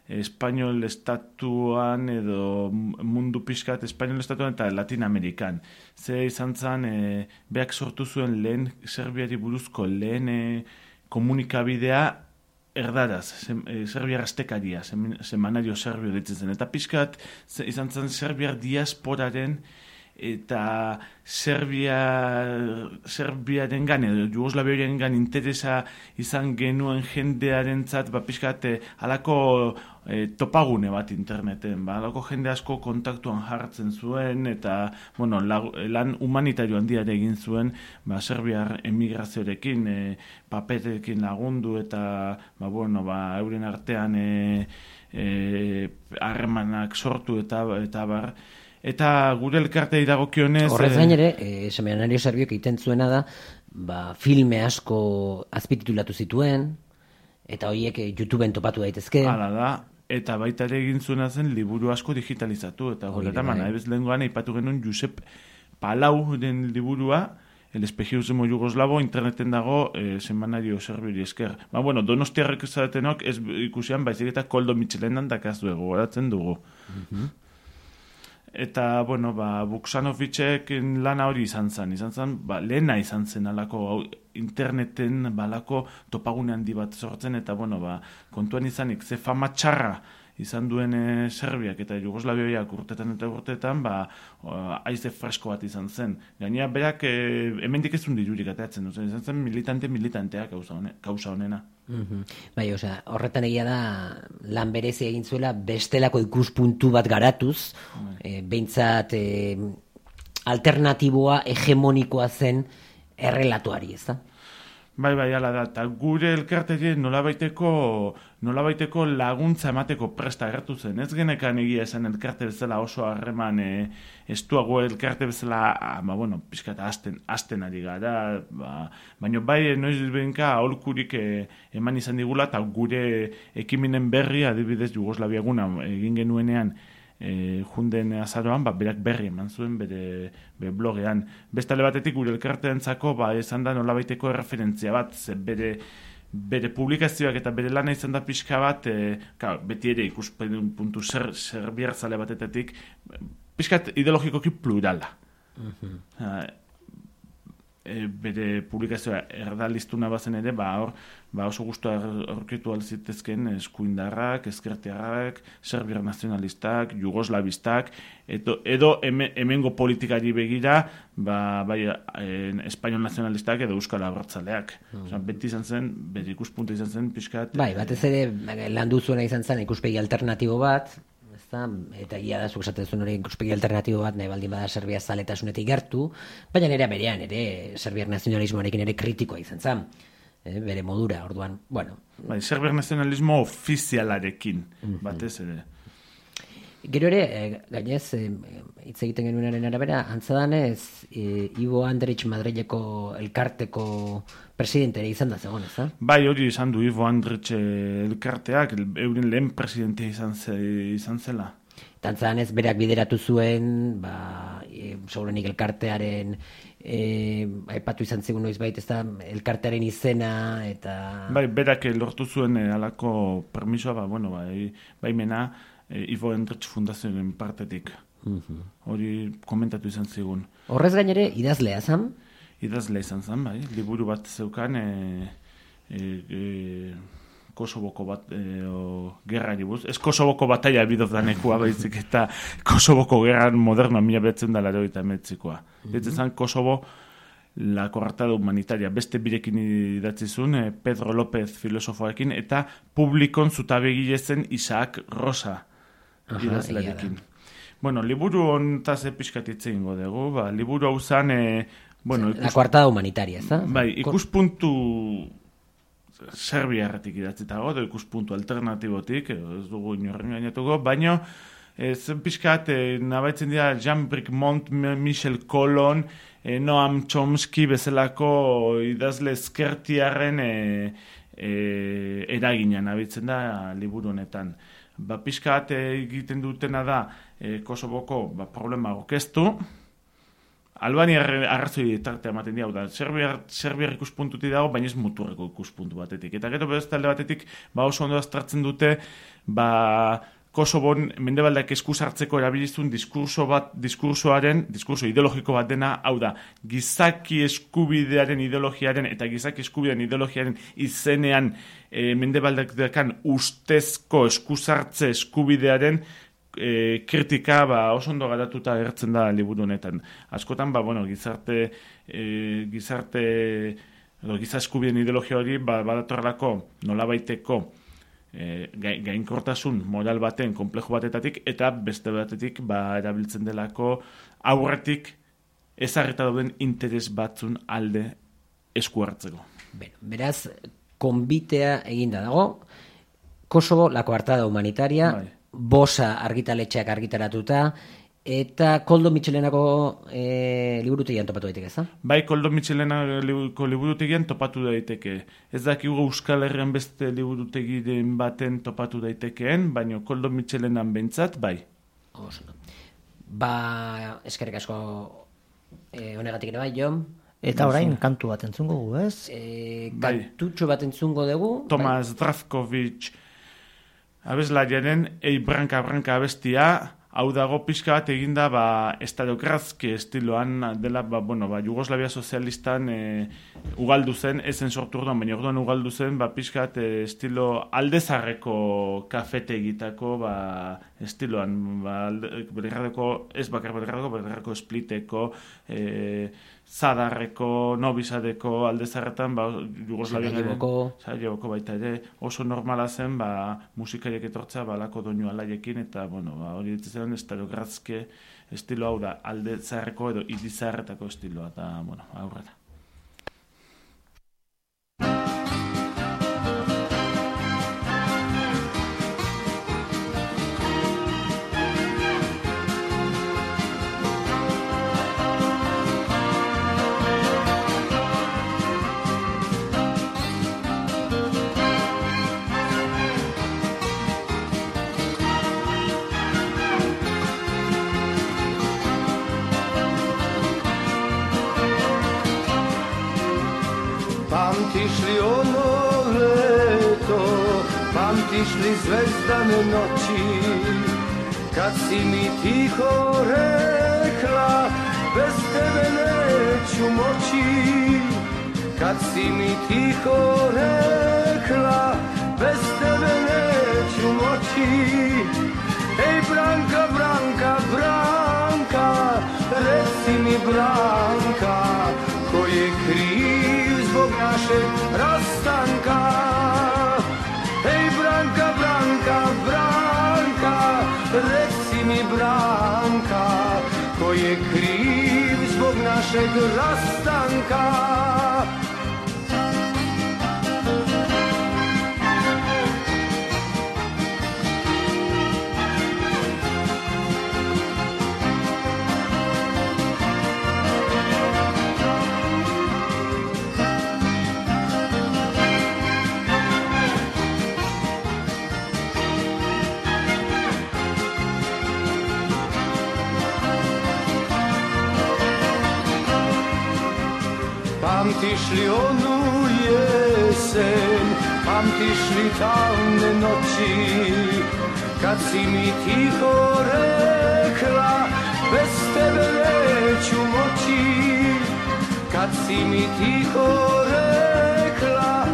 Espainol estatuan edo mundu pixkat Espainol estatuan eta Latin Amerikan. Ze izan zen, e, beak sortu zuen lehen Serbiari buruzko lehen e, komunikabidea erdaraz, sem, e, Serbiar astekaria, sem, semanario serbio ditzen zen. Eta pixkat ze, izan zen Serbiar diasporaren eta Serbia Serbiaren gan edo Jugoslaviaren gan interesa izan genuen jendearentzat ba pixkat eh, halako eh, topagune bat interneten ba halako jende asko kontaktuan jartzen zuen eta bueno lag, lan humanitario handia ere egin zuen ba Serbiar emigrazioarekin eh, paperekin lagundu eta ba bueno ba euren artean eh, harremanak sortu eta eta bar Eta gure elkartei dagokionez... Horrez eh, gain ere, e, seminario serbiok egiten zuena da, ba, filme asko azpititulatu zituen, eta horiek eh, YouTubeen topatu daitezke. Hala da, eta baita ere egin zuena zen liburu asko digitalizatu, eta bai. mana, ebez lehen goan aipatu genuen Josep Palau den liburua, El espejismo yugoslavo, interneten dago eh, semanario serbiri esker. Ba, bueno, donostiarrek zatenok ez ikusian, baizik eta koldo mitxelenan dakazu gogoratzen dugu. Eta, bueno, ba, Buksanovicek lana hori izan zen. Izan zen, ba, lehena izan zen alako interneten balako topagune handi bat sortzen, eta, bueno, ba, kontuan izanik, ze fama txarra izan duen eh, Serbiak eta Jugoslavioak urtetan eta urtetan, ba, o, aize fresko bat izan zen. Gainera, berak, e, hemendik ez dirurik atatzen duzen, izan zen militante militanteak kauza, hone, kauza honena. Mhm. Bai, osea, horretan egia da lan berezi egin zuela bestelako ikuspuntu bat garatuz, e, behintzat e, alternatiboa hegemonikoa zen errelatuari, ez da? Bai, bai, ala da, eta gure elkarteri nolabaiteko, nolabaiteko laguntza emateko presta gertu zen. Ez genekan egia esan elkarte bezala oso harreman e, estuago elkarte bezala, ah, ba, bueno, pixka eta asten, asten ari gara, ba, baina bai, noiz benka aholkurik e, eman izan digula, eta gure ekimenen berri, adibidez Jugoslavia egin genuenean, e, junden azaroan, ba, berak berri eman zuen bere, bere blogean. Bestale batetik gure elkarteentzako ba, izan da nolabaiteko erreferentzia bat, ze bere bere publikazioak eta bere lana izan da pixka bat, e, ka, beti ere ikuspen puntu zer, serbiar zale batetetik, pixkat ideologikoki plurala. Ah, e, bere publikazioa erdaliztuna bazen ere, ba, hor, ba oso gustu aurkitu alzitezken eskuindarrak, ezkertiarrak, serbiar nazionalistak, jugoslavistak, edo, edo heme- hemengo politikari begira, ba, bai, en, espainol nazionalistak edo euskal abertzaleak. Osea, beti izan zen, bere ikuspuntu izan zen, pixkat... Bai, batez ere eh, landu zuena izan zen ikuspegi alternatibo bat, ezta? Eta egia da, zuk esaten zuen hori ikuspegi alternatibo bat, nahi baldin bada Serbia zaletasunetik gertu, baina nire berean ere, Serbiar nazionalismoarekin ere kritikoa izan zen. Eh, bere modura, orduan, bueno, Bai, serbiar nazionalismo ofizialarekin, Mhm. batez ere. Gero ere, e, gainez, e, hitz egiten genuenaren arabera, antzadanez, e, Ibo Andrich Madrileko elkarteko presidente ere izan da zegoen, ez da? Bai, hori izan du Ivo Andrich eh, elkarteak, el- euren lehen presidentea izan, ze, izan zela. Eta antzadanez, berak bideratu zuen, ba, e, segurenik elkartearen, e, aipatu izan zigun noiz bait, ez da, elkartearen izena, eta... Bai, berak eh, lortu zuen eh, halako permisoa, ba, bueno, bai, baimena eh, Ivo Andrich fundazioaren partetik. Hori komentatu izan zigun. Horrez gainere, idazlea zan, Idazle izan zen, bai, liburu bat zeukan e, e, e, Kosoboko bat, e, o, gerrari buz. Ez Kosoboko bataia bidoz danekua baizik eta Kosoboko gerran modernoa mila betzen da laro eta emetzikoa. Mm zen Kosobo la cortada humanitaria. Beste birekin idatzi zuen, eh, Pedro López filosofoarekin, eta publikon zutabegile zen Isaac Rosa Egia Bueno, liburu hontaz pixkat hitz egingo dugu, ba, liburu hau zen, eh, bueno, la coartada humanitaria, ez da? Bai, ikuspuntu serbiarretik idatzitago, edo ikuspuntu alternatibotik, ez dugu inorren gainatuko, baino, ez pixkat, e, nabaitzen dira Jean-Bric Mont, M- Michel Colon, e, Noam Chomsky bezalako idazle eskertiarren e, e, eragina nabitzen da liburu honetan. Ba, pixkat egiten dutena da e, Kosoboko ba, problema orkestu, Albania arrazoi tartea ematen dira, Serbiar, Serbiar ikuspuntutik dago, baina ez muturreko ikuspuntu batetik. Eta gero beste alde batetik, ba oso ondo aztertzen dute, ba Kosovon mendebaldak eskuz hartzeko erabilizun diskurso bat, diskursoaren, diskurso ideologiko bat dena, hau da, gizaki eskubidearen ideologiaren eta gizaki eskubidearen ideologiaren izenean e, mendebaldak dekan ustezko eskuzartze eskubidearen e, kritika ba, oso ondo garatuta agertzen da liburu honetan. Askotan, ba, bueno, gizarte, e, gizarte edo giza eskubideen ideologia hori ba, badatorrelako nolabaiteko e, gai- gainkortasun moral baten komplejo batetatik eta beste batetik ba, erabiltzen delako aurretik ezarreta dauden interes batzun alde esku hartzeko. Beraz, konbitea eginda dago, Kosovo, la coartada humanitaria, Bai. bosa argitaletxeak argitaratuta, eta Koldo Mitxelenako e, liburutegian topatu daiteke, ez da? Bai, Koldo Mitxelenako liburutegian topatu daiteke. Ez dakigu Euskal Herrian beste liburutegiren baten topatu daitekeen, baina Koldo Mitxelenan bentsat, bai. Oso. Ba, eskerrik asko e, honegatik ere bai, Jon. Eta orain kantu bat entzungo gu, ez? E, Bai. kantutxo bat entzungo dugu. Tomas Dravkovic abeslariaren ei branka branka abestia, hau dago pixka bat eginda ba, estadokrazki estiloan dela, ba, bueno, ba, Jugoslavia sozialistan e, ugaldu zen, ezen sortu orduan, baina orduan ugaldu zen, ba, pixka bat e, estilo aldezarreko kafete egitako, ba, estiloan, ba, alde- ez bakar belerradeko, belerradeko spliteko, e, zadarreko, nobizadeko aldezarretan, ba, Jugoslaviaren... Sarajevoko. Baita ere, oso normala zen, ba, musikariek etortza balako doinu alaiekin, eta, bueno, ba, hori ditzen estarograzke estilo hau da, alde zaharreko edo idizarretako estiloa, eta, bueno, aurrera. Pamtiš li zvezdane noći, kad si mi tiho rekla, bez tebe neću moći. Kad si mi tiho rekla, bez tebe neću moći. Ej Branka, Branka, Branka, reci mi Branka, naszego rozstanka. Li onu jesen, pamtiš li tamne noći, kad si mi tiho rekla, bez tebe neću moći. Kad si mi tiho rekla,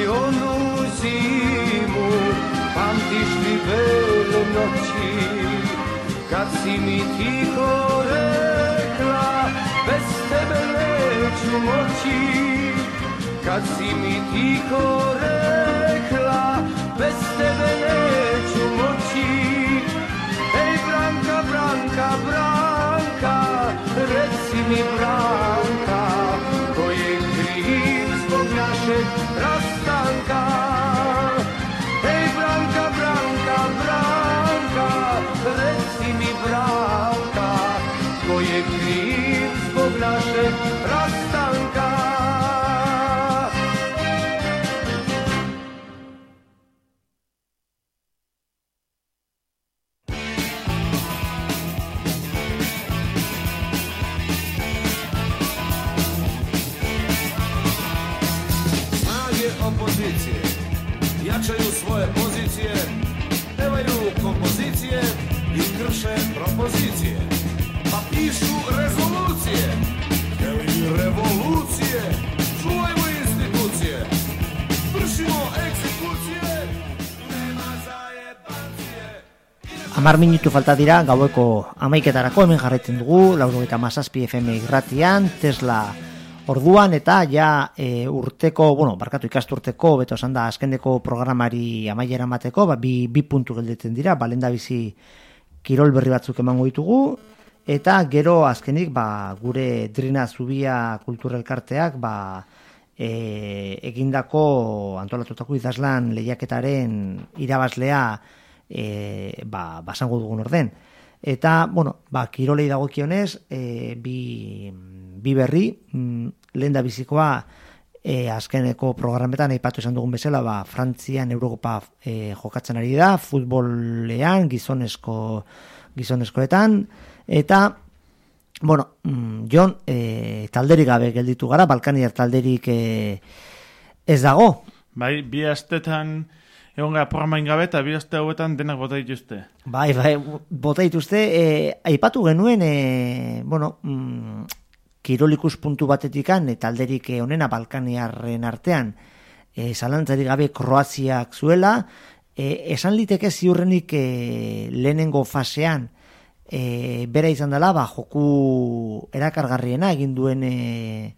li onu zimu, pamtiš li vele noći, kad si mi tiho rekla, bez tebe neću moći. Kad si mi tiho rekla, bez tebe neću moći. Ej Branka, Branka, Branka, reci mi Branka, ko je kriv zbog našeg Branka. Hej Branka, Branka, Branka, leci mi Branka. Twoje klip z Bognasze rasta. Amar minutu falta dira gaueko amaiketarako hemen jarraitzen dugu, laurogeita mazazpi FM irratian, Tesla orduan eta ja e, urteko, bueno, barkatu ikasturteko, beto esan da azkendeko programari amaiera mateko, ba, bi, bi puntu gelditzen dira, balenda bizi kirol berri batzuk emango ditugu, eta gero azkenik ba, gure drina zubia kulturelkarteak ba, e, egindako antolatutako idazlan lehiaketaren irabazlea e, ba, basango dugun orden. Eta, bueno, ba, kirolei dagokionez, e, bi, bi berri, mm, lehen da bizikoa, e, azkeneko programetan aipatu izan dugun bezala, ba, Frantzian Eurocopa e, jokatzen ari da, futbolean, gizonezko, gizonezkoetan, eta, bueno, mm, Jon, e, talderik gabe gelditu gara, Balkaniar talderik e, ez dago, Bai, bi astetan egon gara programain gabe eta bi aste hauetan denak bota dituzte. Bai, bai, bota dituzte, e, aipatu genuen, e, bueno, mm, kirolikus puntu batetikan, e, talderik e, onena Balkaniarren artean, e, zalantzarik gabe Kroaziak zuela, e, esan liteke ziurrenik e, lehenengo fasean, e, bera izan dela, ba, joku erakargarriena egin duen e,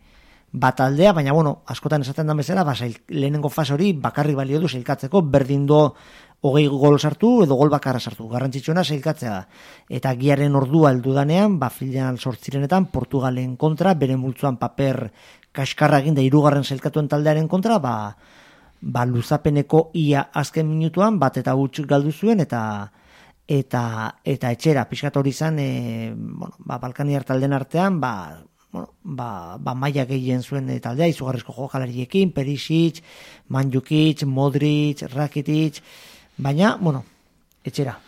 bat aldea, baina bueno, askotan esaten da bezala, ba, sail, lehenengo fase hori bakarrik balio du sailkatzeko, berdin do hogei gol sartu edo gol bakarra sartu. Garrantzitsuena sailkatzea da. Eta giaren ordua heldu danean, ba, filan sortzirenetan, Portugalen kontra, bere multzuan paper kaskarra egin da irugarren sailkatuen taldearen kontra, ba, ba, luzapeneko ia azken minutuan, bat eta huts galdu zuen, eta eta eta etxera pixkat hori izan e, bueno, ba, Balkaniar talden artean ba, bueno, ba, ba maila gehien zuen e, taldea izugarrizko jokalariekin Perisic, Mandzukic, Modric, Rakitic baina, bueno, etxera.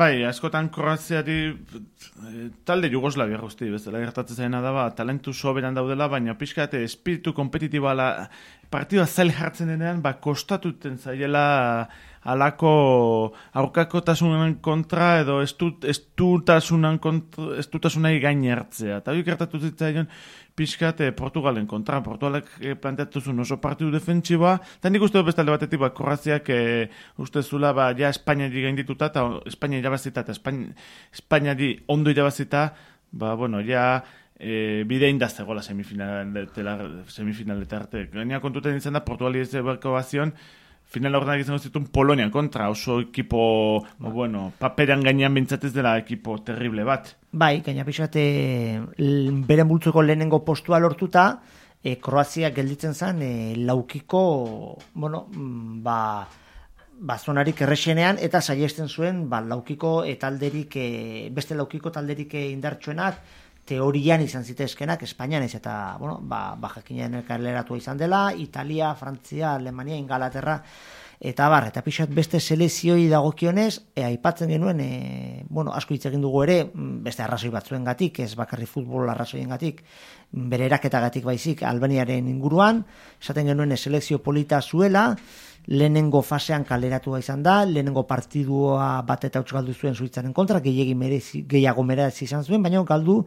Bai, askotan Kroaziari eh, talde Jugoslavia guzti, bezala gertatzen zaina da, ba, talentu soberan daudela, baina pixka eta espiritu kompetitiba la, partidua zail jartzen denean, ba, kostatuten zaiela alako aurkakotasunan kontra edo estut, estutasunan kontra, estutasunai gainertzea. Eta hori gertatu zitzaion pixkat eh, Portugalen kontra. Portugalek eh, planteatu oso partidu defentsiboa, eta nik uste bestalde batetik, ba, Kroaziak eh, uste zula, ba, ja Espainiari gaindituta, eta Espainia irabazita, eta Espain- Espainiari ondo irabazita, ba, bueno, ja, e, bide indaztegola semifinaletela, semifinaleta arte. Gaina kontuten izan da, Portugali ez bazion, final horrenak izango zituen Polonian kontra, oso ekipo, o, bueno, paperan gainean bintzatez dela ekipo terrible bat. Bai, gaina pixate bere multzoko lehenengo postua lortuta, e, Kroazia gelditzen zen e, laukiko, bueno, mm, ba, ba zonarik erresenean eta saiesten zuen ba, laukiko e, talderik, e, beste laukiko talderik e, indartsuenak, teorian izan zitezkenak Espainian ez eta, bueno, ba, ba jakinen elkarleratua izan dela, Italia, Frantzia, Alemania, Ingalaterra, eta bar, eta pixat beste selezioi dagokionez, e, aipatzen genuen, e, bueno, asko hitz egin dugu ere, mm, beste arrazoi batzuen gatik, ez bakarri futbol arrazoien gatik, bere eraketagatik baizik Albaniaren inguruan, esaten genuen e, selekzio polita zuela, lehenengo fasean kaleratua izan da, lehenengo partidua bat eta galdu zuen Suitzaren kontra, gehiegi merezi, gehiago merezi izan zuen, baina galdu,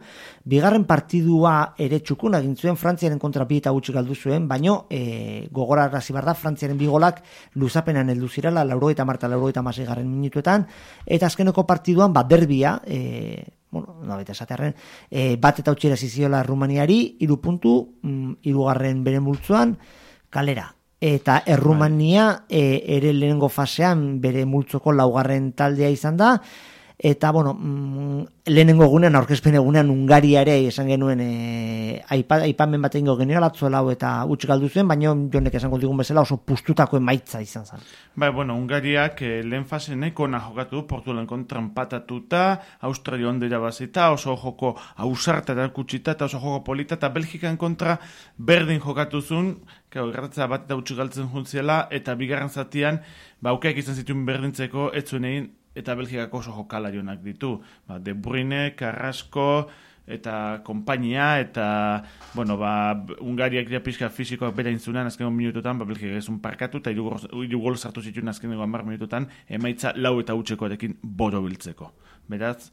bigarren partidua ere txukun egin zuen, Frantziaren kontra bi eta huts galdu zuen, baina e, gogorarazi behar da, Frantziaren bigolak luzapenan heldu zirela, lauro eta marta, lauro eta garren minutuetan, eta azkeneko partiduan, bat derbia, e, bueno, no bete esatearren, e, bat eta utxera ziziola Rumaniari, iru puntu, mm, irugarren bere multzuan, kalera. Eta Errumania e, ere lehenengo fasean bere multzoko laugarren taldea izan da, eta bueno, mm, lehenengo egunean, aurkezpen egunean Ungaria ere esan genuen e, aipa, aipamen bat egingo geniola lau eta utx galdu zuen, baina jonek esango digun bezala oso pustutako emaitza izan zen. Bai, bueno, Ungariak eh, lehen fase nahiko ona jokatu du, Portugalen kontra empatatuta, Australia ondo irabazita, oso joko ausarta erakutsita eta oso joko polita, eta Belgikan kontra berdin jokatu zuen, Kau, gertatzea bat eta utxik galtzen juntziela, eta bigarren zatian, ba, aukeak izan zituen berdintzeko, ez zuen egin, eta Belgikako oso jokalarionak ditu. Ba, De Bruyne, Carrasco, eta kompainia, eta, bueno, ba, Ungariak ja pixka fizikoak bera intzunan, azkengo minututan, ba, Belgika ezun parkatu, eta hiru gol- sartu zituen azkengo hamar minututan, emaitza lau eta utxekoarekin boro biltzeko. Beraz,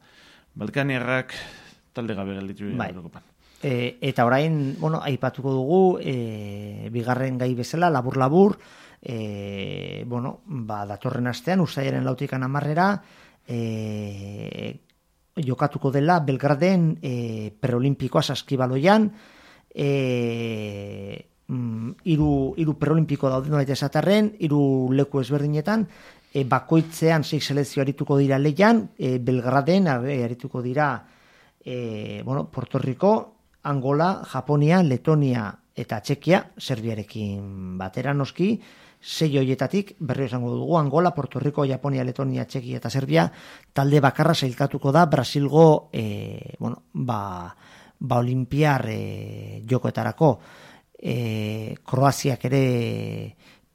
Balkaniarrak talde gabe gelditu dira Bai. E, eta orain, bueno, aipatuko dugu, e, bigarren gai bezala, labur-labur, e, bueno, ba, datorren astean, usaiaren lautikan amarrera, e, jokatuko dela Belgraden e, preolimpikoa saskibaloian, e, mm, iru, iru preolimpiko daude nola esatarren, iru leku ezberdinetan, e, bakoitzean sei selezio arituko dira leian, e, Belgraden ar- arituko dira e, bueno, Puerto Rico, Angola, Japonia, Letonia eta Txekia, Serbiarekin batera noski, sei hoietatik, berri esango dugu, Angola, Puerto Rico, Japonia, Letonia, Txekia eta Serbia, talde bakarra sailkatuko da Brasilgo, e, bueno, ba, ba olimpiar e, jokoetarako, e, Kroaziak ere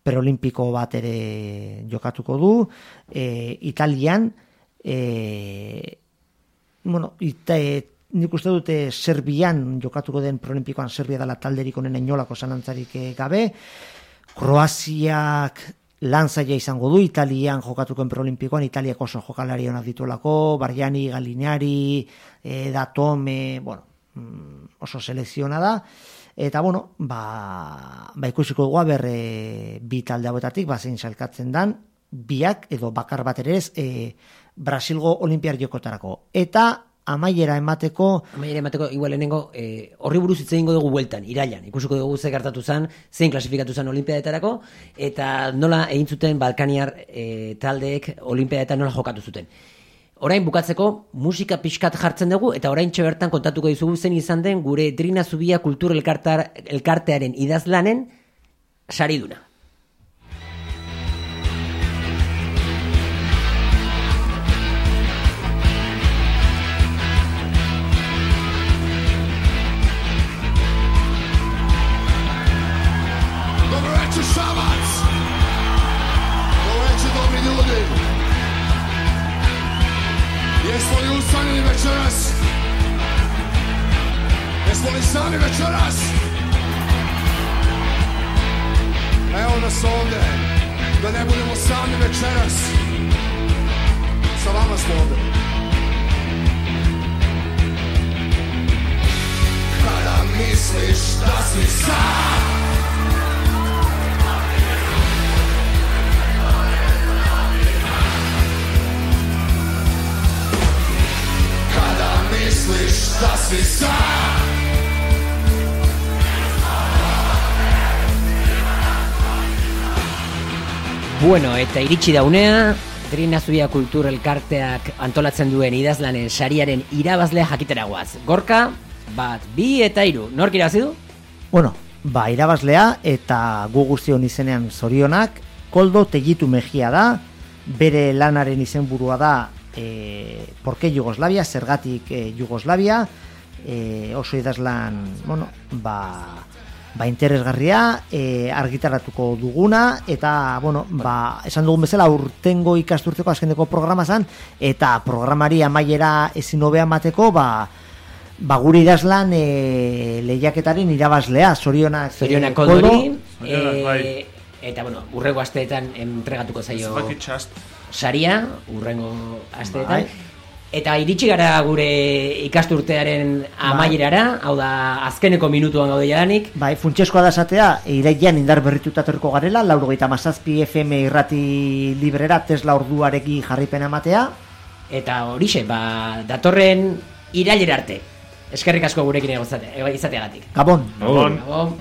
preolimpiko bat ere jokatuko du, e, Italian, e, bueno, ita, e, nik uste dute Serbian jokatuko den preolimpikoan Serbia dela talderik honen inolako zanantzarik eh, gabe, Kroaziak lan zaila izango du, Italian jokatukoen preolimpikoan, Italiak oso jokalari onak dituelako, Barjani, Galinari, e, Datome, bueno, mm, oso selekziona da, eta bueno, ba, ba ikusiko dugu aber e, bi talde hauetatik, ba zein salkatzen dan, biak edo bakar bat ere ez, e, Brasilgo olimpiar jokotarako. Eta amaiera emateko Amaiera emateko, igual lehenengo, eh, horri buruz hitz egingo dugu bueltan, irailan. Ikusiko dugu ze gertatu zen, zein klasifikatu zen olimpiadetarako, eta nola egin zuten Balkaniar eh, taldeek olimpiadetan nola jokatu zuten. Orain bukatzeko musika pixkat jartzen dugu eta orain bertan kontatuko dizugu zen izan den gure Drina Zubia Kultur Elkartar, Elkartearen idazlanen sariduna. Sani večeras. Evo nas ovde Da ne budemo sami večeras. Sa vama smo ovde Kada misliš da si sam Kada misliš da si sam Bueno, eta iritsi da unea, Trina Zubia Kultur Elkarteak antolatzen duen idazlanen sariaren irabazlea jakitera guaz. Gorka, bat, bi eta hiru. Nork irabazi du? Bueno, ba, irabazlea eta gu guztion izenean zorionak, koldo tegitu mejia da, bere lanaren izenburua da e, Porke Jugoslavia, zergatik e, Jugoslavia, e, oso idazlan, bueno, ba, ba interesgarria, e, argitaratuko duguna, eta, bueno, ba, esan dugun bezala urtengo ikasturteko azkendeko programa zan, eta programari amaiera ezin hobea mateko, ba, ba gure idazlan e, lehiaketaren irabazlea, zorionak, Zorionak e, koldori, Zorionak, bai. eh, eta bueno, urrengo asteetan entregatuko zaio saria, urrengo asteetan. Bai. Eta iritsi gara gure ikasturtearen amaierara, hau da azkeneko minutuan gaude jadanik, Bai, funtsezkoa da esatea, irailean indar berrituta etorriko garela, laurogeita mazazpi FM irrati librera Tesla orduarekin jarripena ematea. eta horixe, ba, datorren irailera arte. Eskerrik asko gurekin izateagatik. Gabon! Gabon. Gabon.